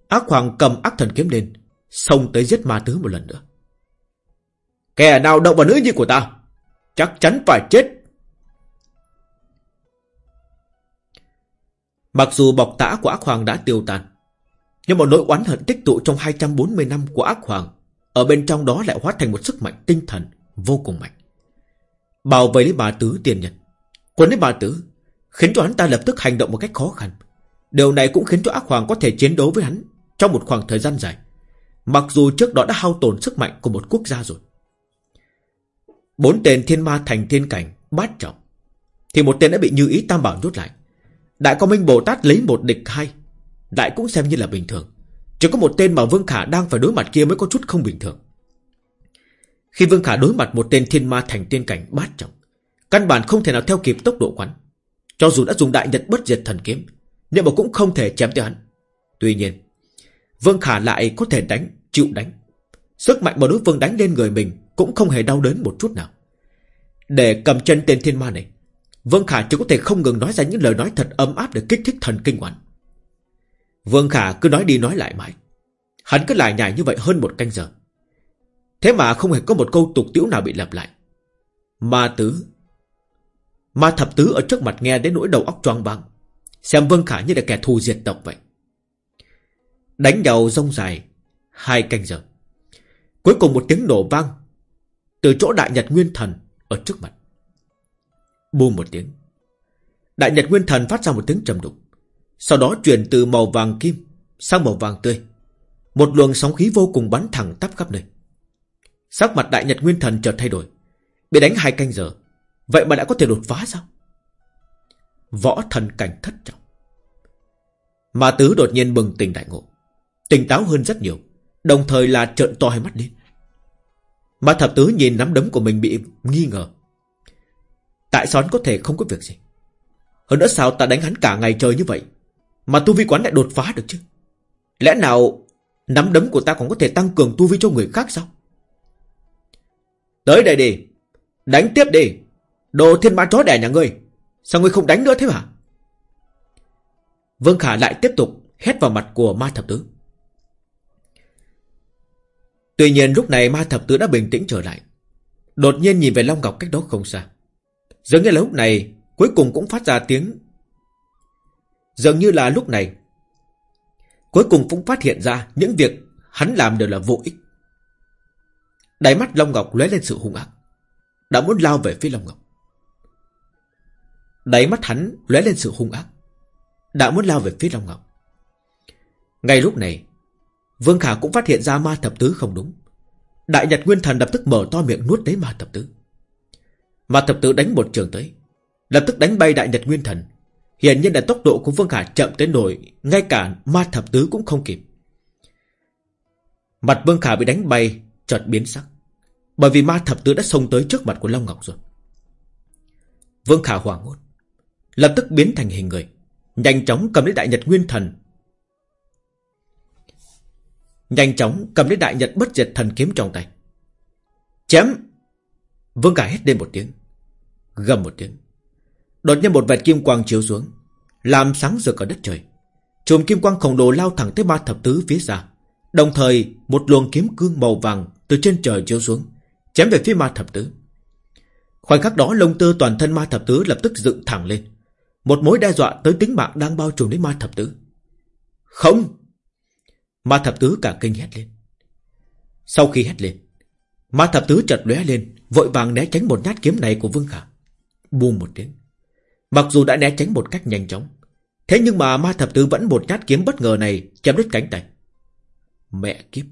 Ác hoàng cầm ác thần kiếm lên, Xông tới giết ma tứ một lần nữa. Kẻ nào động vào nữ nhi của ta? Chắc chắn phải chết. Mặc dù bọc tã của ác hoàng đã tiêu tan Nhưng một nỗi oán hận tích tụ trong 240 năm của ác hoàng, Ở bên trong đó lại hóa thành một sức mạnh tinh thần Vô cùng mạnh. Bảo vệ lấy bà tứ tiền nhân Quấn lấy bà tứ, Khiến cho hắn ta lập tức hành động một cách khó khăn. Điều này cũng khiến cho ác hoàng có thể chiến đấu với hắn Trong một khoảng thời gian dài, Mặc dù trước đó đã hao tổn sức mạnh của một quốc gia rồi. Bốn tên thiên ma thành thiên cảnh Bát trọng. Thì một tên đã bị như ý tam bảo nhốt lại. Đại công minh Bồ Tát lấy một địch hai. Đại cũng xem như là bình thường. Chỉ có một tên mà Vương Khả đang phải đối mặt kia mới có chút không bình thường. Khi Vương Khả đối mặt một tên thiên ma thành thiên cảnh bát trọng Căn bản không thể nào theo kịp tốc độ quán. Cho dù đã dùng đại nhật bất diệt thần kiếm Nhưng mà cũng không thể chém tới hắn. Tuy nhiên Vương Khả lại có thể đánh, chịu đánh. Sức mạnh mà đối phương đánh lên người mình Cũng không hề đau đớn một chút nào Để cầm chân tên thiên ma này, Vương Khả chỉ có thể không ngừng nói ra những lời nói thật ấm áp để kích thích thần kinh hoàn. Vương Khả cứ nói đi nói lại mãi. Hắn cứ lại nhải như vậy hơn một canh giờ. Thế mà không hề có một câu tục tiễu nào bị lặp lại. Ma tứ. Ma thập tứ ở trước mặt nghe đến nỗi đầu óc choang băng. Xem Vương Khả như là kẻ thù diệt tộc vậy. Đánh đầu rông dài. Hai canh giờ. Cuối cùng một tiếng nổ vang. Từ chỗ đại nhật nguyên thần ở trước mặt. Bùm một tiếng. Đại Nhật Nguyên Thần phát ra một tiếng trầm đục. Sau đó chuyển từ màu vàng kim sang màu vàng tươi. Một luồng sóng khí vô cùng bắn thẳng tắp khắp nơi. Sắc mặt đại nhật nguyên thần chợt thay đổi Bị đánh hai canh giờ Vậy mà đã có thể đột phá sao Võ thần cảnh thất trọng Ma tứ đột nhiên bừng tỉnh đại ngộ Tỉnh táo hơn rất nhiều Đồng thời là trợn to hai mắt đi. Ma thập tứ nhìn nắm đấm của mình bị nghi ngờ. Tại sao hắn có thể không có việc gì? Hơn nữa sao ta đánh hắn cả ngày trời như vậy? Mà tu vi quán lại đột phá được chứ? Lẽ nào Nắm đấm của ta còn có thể tăng cường tu vi cho người khác sao? Tới đây đi. Đánh tiếp đi. Đồ thiên ma chó đẻ nhà ngươi. Sao ngươi không đánh nữa thế hả? Vương Khả lại tiếp tục Hét vào mặt của ma thập tứ. Tuy nhiên lúc này ma thập tứ đã bình tĩnh trở lại. Đột nhiên nhìn về Long Ngọc cách đó không xa. Dường như là lúc này, Cuối cùng cũng phát ra tiếng. Dường như là lúc này, Cuối cùng cũng phát hiện ra Những việc hắn làm đều là vô ích. Đáy mắt Long Ngọc lóe lên sự hung ác. Đã muốn lao về phía Long Ngọc. Đáy mắt hắn lóe lên sự hung ác. Đã muốn lao về phía Long Ngọc. Ngay lúc này Vương Khả cũng phát hiện ra ma thập tứ không đúng. Đại Nhật Nguyên Thần lập tức mở to miệng nuốt lấy ma thập tứ. Ma thập tứ đánh một trường tới, Lập tức đánh bay Đại Nhật Nguyên Thần. Hiển nhiên là tốc độ của Vương Khả chậm tới nổi, Ngay cả ma thập tứ cũng không kịp. Mặt Vương Khả bị đánh bay, Chợt biến sắc, Bởi vì ma thập tứ đã xông tới trước mặt của Long Ngọc rồi. Vương Khả hoảng hốt, Lập tức biến thành hình người, Nhanh chóng cầm lấy Đại Nhật Nguyên Thần Nhanh chóng cầm lấy Đại Nhật Bất Diệt Thần Kiếm trong tay. Chém! Vương Khải hét lên một tiếng, Gầm một tiếng. Đột nhiên một vệt kim quang chiếu xuống, Làm sáng rực ở đất trời. Chùm kim quang khổng lồ lao thẳng tới ba thập tứ phía xa. Đồng thời, một luồng kiếm cương màu vàng Từ trên trời chiếu xuống, Chém về phía ma thập tứ. Khoảnh khắc đó, lông tơ toàn thân ma thập tứ lập tức dựng thẳng lên. Một mối đe dọa tới tính mạng đang bao trùm lấy ma thập tứ. Không! Ma thập tứ cả kinh hét lên. Sau khi hét lên, Ma thập tứ chợt lóe lên, Vội vàng né tránh một nhát kiếm này của Vương Khả. Buông một tiếng. Mặc dù đã né tránh một cách nhanh chóng, Thế nhưng mà ma thập tứ vẫn một nhát kiếm bất ngờ này Chém đứt cánh tay. Mẹ kiếp,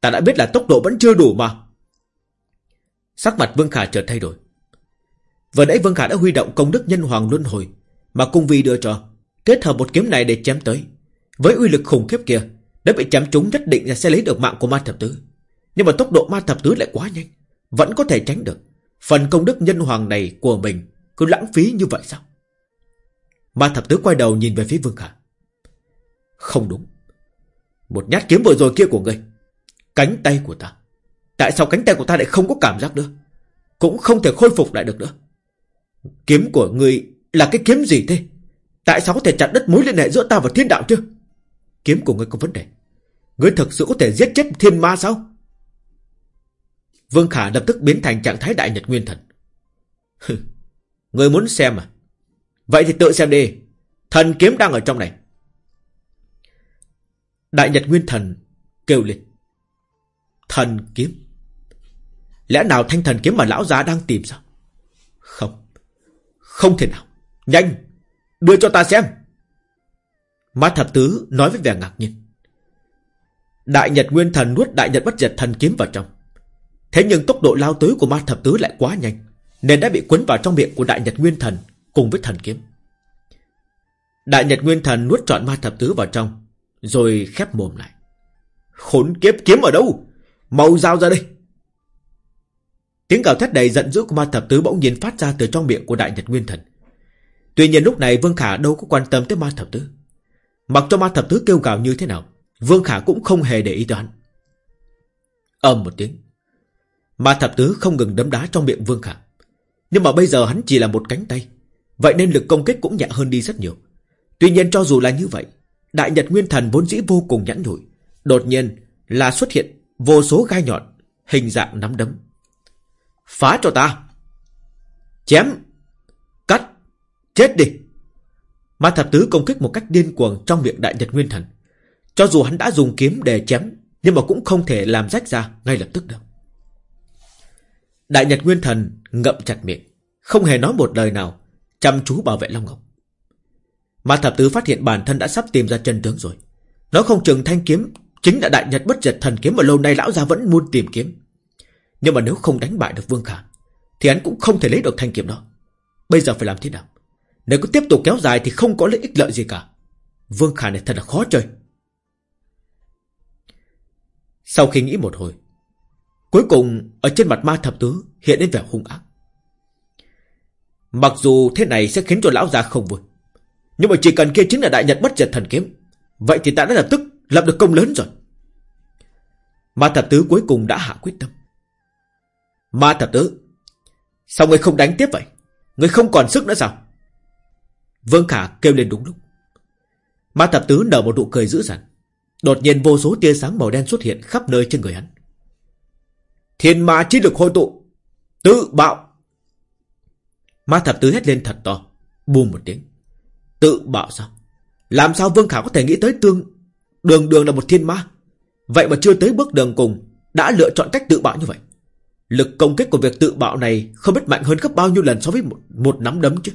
Ta đã biết là tốc độ vẫn chưa đủ mà. Sắc mặt Vương Khả chợt thay đổi. Vừa nãy Vương Khả đã huy động công đức nhân hoàng luân hồi Mà cung vi đưa cho, Kết hợp một kiếm này để chém tới. Với uy lực khủng khiếp kia đã bị chém trúng nhất định là sẽ lấy được mạng của ma thập tứ. Nhưng mà tốc độ ma thập tứ lại quá nhanh, Vẫn có thể tránh được. Phần công đức nhân hoàng này của mình Cứ lãng phí như vậy sao? Ma thập tứ quay đầu nhìn về phía Vương Khả Không đúng. Một nhát kiếm vừa rồi kia của ngươi, Cánh tay của ta. Tại sao cánh tay của ta lại không có cảm giác nữa? Cũng không thể khôi phục lại được nữa. Kiếm của ngươi là cái kiếm gì thế? Tại sao có thể chặt đứt mối liên hệ giữa ta và thiên đạo chứ? Kiếm của ngươi có vấn đề. Ngươi thật sự có thể giết chết thiên ma sao? Vương Khả lập tức biến thành trạng thái đại nhật nguyên thần. Ngươi muốn xem à? Vậy thì tự xem đi. Thần kiếm đang ở trong này. Đại nhật nguyên thần kêu lên. Thần kiếm? Lẽ nào thanh thần kiếm mà lão già đang tìm sao? Không. Không thể nào. Nhanh. Đưa cho ta xem. Ma thập tứ nói với vẻ ngạc nhiên. Đại Nhật Nguyên Thần nuốt Đại Nhật Bất Diệt Thần Kiếm vào trong. Thế nhưng tốc độ lao tới của ma thập tứ lại quá nhanh, Nên đã bị cuốn vào trong miệng của Đại Nhật Nguyên Thần Cùng với thần kiếm. Đại Nhật Nguyên Thần nuốt trọn ma thập tứ vào trong, Rồi khép mồm lại. Khốn kiếp, kiếm ở đâu? Mau giao ra đây. Tiếng gào thét đầy giận dữ của ma thập tứ bỗng nhiên phát ra từ trong miệng của Đại Nhật Nguyên Thần. Tuy nhiên lúc này Vương Khả đâu có quan tâm tới ma thập tứ. Mặc cho ma thập tứ kêu gào như thế nào, Vương Khả cũng không hề để ý tới hắn. Âm một tiếng, Ma thập tứ không ngừng đấm đá trong miệng Vương Khả. Nhưng mà bây giờ hắn chỉ là một cánh tay, Vậy nên lực công kích cũng nhẹ hơn đi rất nhiều. Tuy nhiên cho dù là như vậy, Đại Nhật Nguyên Thần vốn dĩ vô cùng nhẫn nhủi Đột nhiên là xuất hiện Vô số gai nhọn, Hình dạng nắm đấm. Phá cho ta! Chém! Cắt! Chết đi! Ma thập tứ công kích một cách điên cuồng Trong miệng Đại Nhật Nguyên Thần Cho dù hắn đã dùng kiếm để chém Nhưng mà cũng không thể làm rách ra ngay lập tức đâu Đại Nhật Nguyên Thần ngậm chặt miệng, không hề nói một lời nào, chăm chú bảo vệ Long Ngọc. Ma thập tứ phát hiện bản thân đã sắp tìm ra chân tướng rồi. Nó không chừng thanh kiếm chính là Đại Nhật Bất Diệt Thần Kiếm mà lâu nay lão gia vẫn muốn tìm kiếm. Nhưng mà nếu không đánh bại được Vương Khả Thì hắn cũng không thể lấy được thanh kiếm đó Bây giờ phải làm thế nào nếu cứ tiếp tục kéo dài thì không có lợi ích lợi gì cả. Vương Khả này thật là khó chơi. Sau khi nghĩ một hồi, Cuối cùng Ở trên mặt ma thập tứ hiện đến vẻ hung ác. Mặc dù thế này sẽ khiến cho lão già không vui, Nhưng mà chỉ cần kia chính là đại nhật bất diệt thần kiếm, Vậy thì ta đã lập tức lập được công lớn rồi. Ma thập tứ cuối cùng đã hạ quyết tâm. Ma thập tứ, Sao ngươi không đánh tiếp vậy? Ngươi không còn sức nữa sao? Vương Khả kêu lên đúng lúc. Ma thập tứ nở một nụ cười dữ dằn. Đột nhiên vô số tia sáng màu đen xuất hiện khắp nơi trên người hắn. Thiên ma chi lực hội tụ Tự bạo. Ma thập tứ hét lên thật to Bùm một tiếng. Tự bạo sao? Làm sao Vương Khả có thể nghĩ tới tương Đường đường là một thiên ma? Vậy mà chưa tới bước đường cùng Đã lựa chọn cách tự bạo như vậy. Lực công kích của việc tự bạo này Không biết mạnh hơn gấp bao nhiêu lần so với một, một nắm đấm chứ.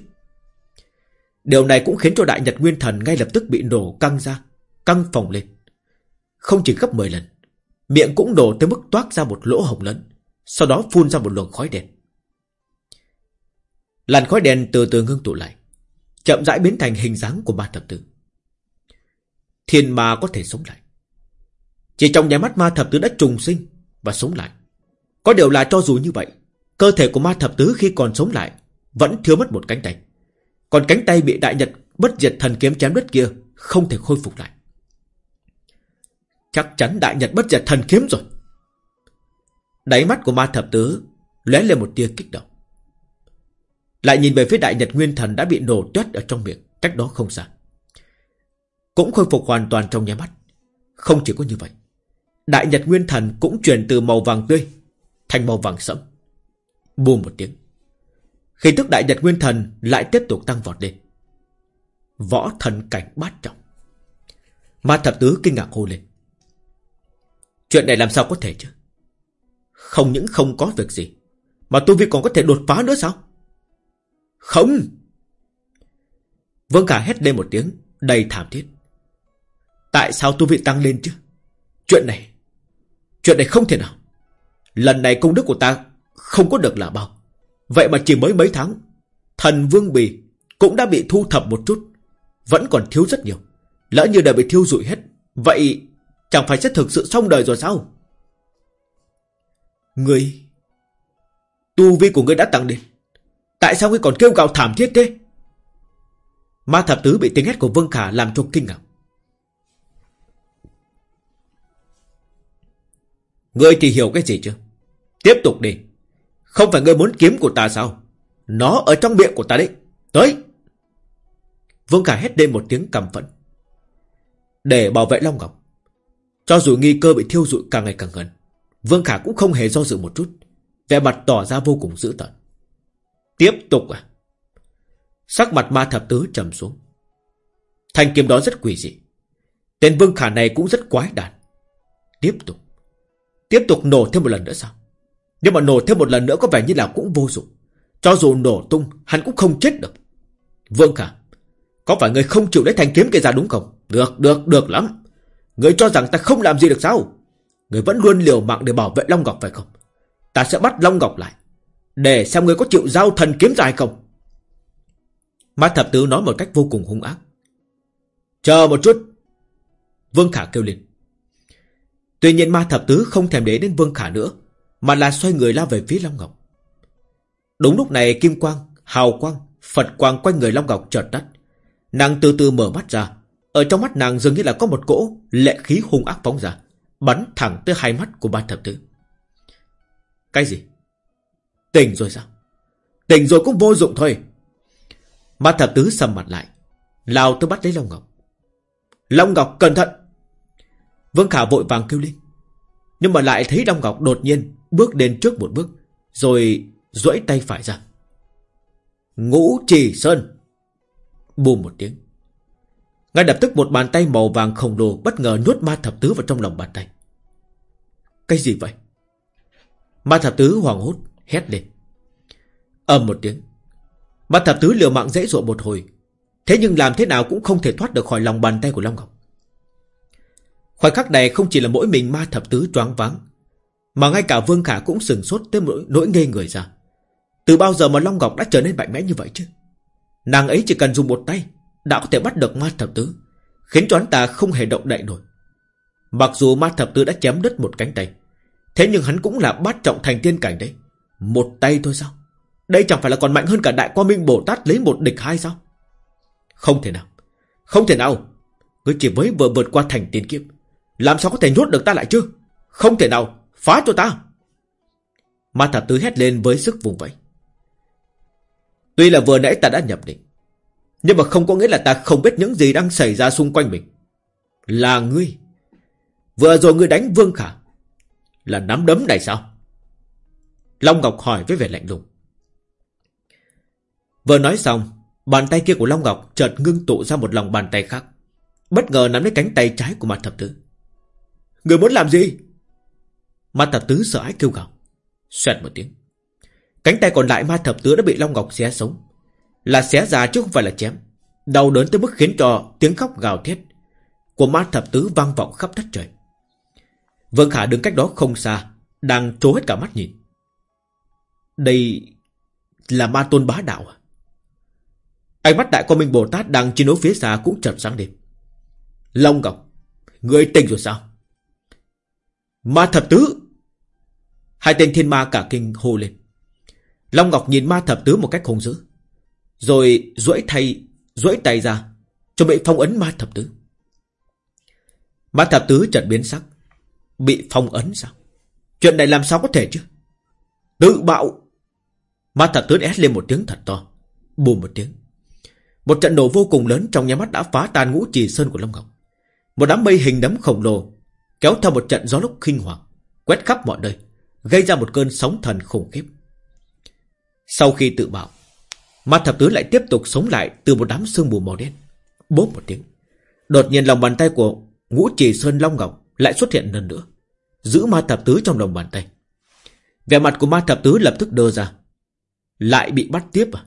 Điều này cũng khiến cho Đại Nhật Nguyên Thần Ngay lập tức bị nổ căng ra, Căng phòng lên. Không chỉ gấp 10 lần, Miệng cũng nổ tới mức toát ra một lỗ hồng lớn, Sau đó phun ra một luồng khói đen. Làn khói đen từ từ ngưng tụ lại, Chậm rãi biến thành hình dáng của ma thập tử. Thiên ma có thể sống lại. Chỉ trong nháy mắt ma thập tứ đã trùng sinh Và sống lại. Có điều là cho dù như vậy, Cơ thể của ma thập tứ khi còn sống lại Vẫn thiếu mất một cánh tay. Còn cánh tay bị đại nhật bất diệt thần kiếm chém đứt kia Không thể khôi phục lại. Chắc chắn đại nhật bất diệt thần kiếm rồi. Đáy mắt của ma thập tứ lóe lên một tia kích động. Lại nhìn về phía đại nhật nguyên thần đã bị nổ tuyết ở trong miệng, Cách đó không xa. Cũng khôi phục hoàn toàn trong nháy mắt. Không chỉ có như vậy, Đại nhật nguyên thần cũng chuyển từ màu vàng tươi Thành màu vàng sẫm. Bùm một tiếng. Khi tức đại nhật nguyên thần lại tiếp tục tăng vọt lên. Võ thần cảnh bát trọng. Ma thập tứ kinh ngạc hô lên. Chuyện này làm sao có thể chứ? Không những không có việc gì, Mà tu vi còn có thể đột phá nữa sao? Không! Vương Khả hét lên một tiếng, Đầy thảm thiết. Tại sao tu vị tăng lên chứ? Chuyện này Chuyện này không thể nào. Lần này công đức của ta Không có được là bao. Vậy mà chỉ mới mấy tháng, Thần Vương Bì Cũng đã bị thu thập một chút, Vẫn còn thiếu rất nhiều. Lỡ như đã bị thiêu rụi hết, Vậy Chẳng phải sẽ thực sự xong đời rồi sao? Ngươi Tu vi của ngươi đã tăng lên. Tại sao ngươi còn kêu gào thảm thiết thế? Ma thập tứ bị tiếng hét của Vương Khả làm cho kinh ngạc. Ngươi thì hiểu cái gì chưa? Tiếp tục đi. Không phải ngươi muốn kiếm của ta sao? Nó ở trong miệng của ta đấy. Tới! Vương Khả hét lên một tiếng cầm phẫn. Để bảo vệ Long Ngọc, cho dù nghi cơ bị thiêu rụi càng ngày càng gần, Vương Khả cũng không hề do dự một chút. Vẻ mặt tỏ ra vô cùng dữ tợn. Tiếp tục à? Sắc mặt ma thập tứ trầm xuống. Thanh kiếm đó rất quỷ dị. Tên Vương Khả này cũng rất quái đản. Tiếp tục. Tiếp tục nổ thêm một lần nữa sao? Nhưng mà nổ thêm một lần nữa có vẻ như là cũng vô dụng. Cho dù nổ tung, Hắn cũng không chết được. Vương Khả Có phải người không chịu lấy thanh kiếm kia ra đúng không? Được được được lắm. Người cho rằng ta không làm gì được sao? Người vẫn luôn liều mạng để bảo vệ Long Ngọc phải không? Ta sẽ bắt Long Ngọc lại, Để xem người có chịu giao thần kiếm dài không. Ma thập tứ nói một cách vô cùng hung ác. Chờ một chút. Vương Khả kêu lên. Tuy nhiên ma thập tứ không thèm để đến Vương Khả nữa. Mà là xoay người lao về phía Long Ngọc Đúng lúc này Kim Quang, Hào Quang, Phật Quang quanh người Long Ngọc chợt tắt Nàng từ từ mở mắt ra ở trong mắt nàng dường như là có một cỗ lệ khí hung ác phóng ra, bắn thẳng tới hai mắt của ba thập tứ. Cái gì? Tỉnh rồi sao? Tỉnh rồi cũng vô dụng thôi. Ba thập tứ sầm mặt lại, lao tới bắt lấy Long Ngọc. Long Ngọc cẩn thận! Vương Khả vội vàng kêu lên. Nhưng mà lại thấy Long Ngọc đột nhiên bước đến trước một bước, rồi duỗi tay phải ra. Ngũ trì sơn! Bùm một tiếng. Ngay lập tức một bàn tay màu vàng khổng lồ bất ngờ nuốt ma thập tứ vào trong lòng bàn tay. Cái gì vậy? Ma thập tứ hoàng hốt, hét lên. ầm một tiếng. Ma thập tứ liều mạng dễ dụa một hồi. Thế nhưng làm thế nào cũng không thể thoát được khỏi lòng bàn tay của Long Ngọc. Khoảnh khắc này không chỉ là mỗi mình ma thập tứ choáng váng. Mà ngay cả Vương Khả cũng sừng sốt tới nỗi, nỗi ngây người ra. Từ bao giờ mà Long Ngọc đã trở nên mạnh mẽ như vậy chứ? Nàng ấy chỉ cần dùng một tay Đã có thể bắt được ma thập tứ Khiến cho hắn ta không hề động đậy nổi. Mặc dù ma thập tứ đã chém đứt một cánh tay Thế nhưng hắn cũng là bát trọng thành tiên cảnh đấy. Một tay thôi sao? Đây chẳng phải là còn mạnh hơn cả đại qua minh Bồ Tát lấy một địch hai sao? Không thể nào Không thể nào. Người chỉ mới vừa vượt qua thành tiên kiếp làm sao có thể nhốt được ta lại chứ? Không thể nào, Phá cho ta. Ma thập tứ hét lên với sức vùng vẫy. Tuy là vừa nãy ta đã nhập định, Nhưng mà không có nghĩa là ta không biết những gì đang xảy ra xung quanh mình. Là ngươi. Vừa rồi ngươi đánh Vương Khả. Là nắm đấm này sao? Long Ngọc hỏi với vẻ lạnh lùng. Vừa nói xong, Bàn tay kia của Long Ngọc chợt ngưng tụ ra một lòng bàn tay khác. Bất ngờ nắm lấy cánh tay trái của mặt thập tứ. Người muốn làm gì? Ma thập tứ sợ hãi kêu gào. Xoẹt một tiếng. Cánh tay còn lại ma thập tứ đã bị Long Ngọc xé sống. Là xé ra chứ không phải là chém. Đau đớn tới mức khiến cho tiếng khóc gào thét Của ma thập tứ vang vọng khắp đất trời. Vương Khả đứng cách đó không xa, Đang trố hết cả mắt nhìn. Đây là ma tôn bá đạo à? Ánh mắt đại quan minh Bồ Tát đang chiến đấu phía xa cũng chợt sáng đêm Long Ngọc, Người tỉnh rồi sao? Ma thập tứ. Hai tên thiên ma cả kinh hô lên. Long Ngọc nhìn ma thập tứ một cách hung dữ, Rồi duỗi thay, duỗi tay ra, Chuẩn bị phong ấn ma thập tứ. Ma thập tứ chợt biến sắc, Bị phong ấn sao? Chuyện này làm sao có thể chứ? Tự bạo. Ma thập tứ ép lên một tiếng thật to, Bùm một tiếng. Một trận nổ vô cùng lớn trong nhà mắt đã phá tan ngũ trì sơn của Long Ngọc. Một đám mây hình nấm khổng lồ Kéo theo một trận gió lúc kinh hoàng, Quét khắp mọi nơi, Gây ra một cơn sóng thần khủng khiếp. Sau khi tự bạo Ma thập tứ lại tiếp tục sống lại Từ một đám sương mù màu đen. Bốp một tiếng, Đột nhiên lòng bàn tay của ngũ trì sơn long ngọc Lại xuất hiện lần nữa, Giữ ma thập tứ trong lòng bàn tay. Vẻ mặt của ma thập tứ lập tức đơ ra, Lại bị bắt tiếp à?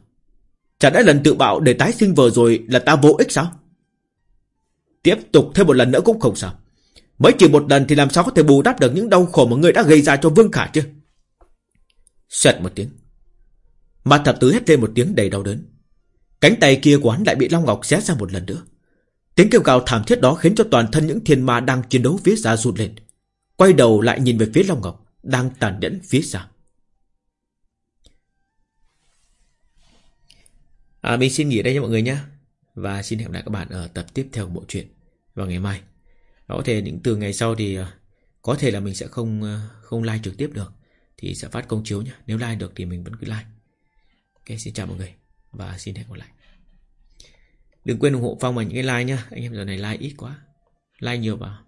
Chẳng đã lần tự bạo để tái sinh vừa rồi Là ta vô ích sao? Tiếp tục thêm một lần nữa cũng không sao. Mới chỉ một lần thì làm sao có thể bù đắp được những đau khổ mà người đã gây ra cho Vương Khả chứ? Xoẹt một tiếng. Mặt thập tứ hét lên một tiếng đầy đau đớn. Cánh tay kia của hắn lại bị Long Ngọc xé ra một lần nữa. Tiếng kêu gào thảm thiết đó khiến cho toàn thân những thiên ma đang chiến đấu phía xa rụt lên. Quay đầu lại nhìn về phía Long Ngọc, đang tàn nhẫn phía xa. À, mình xin nghỉ đây nha mọi người nhé. Và xin hẹn gặp lại các bạn ở tập tiếp theo của bộ truyện vào ngày mai. Có thể những từ ngày sau thì ờ, có thể là mình sẽ không ờ, không like trực tiếp được thì sẽ phát công chiếu nhé. Nếu like được thì mình vẫn cứ like. Ok, xin chào mọi người và xin hẹn gặp lại. Đừng quên ủng hộ Phong bằng những cái like nhá. Anh em giờ này like ít quá. Like nhiều vào.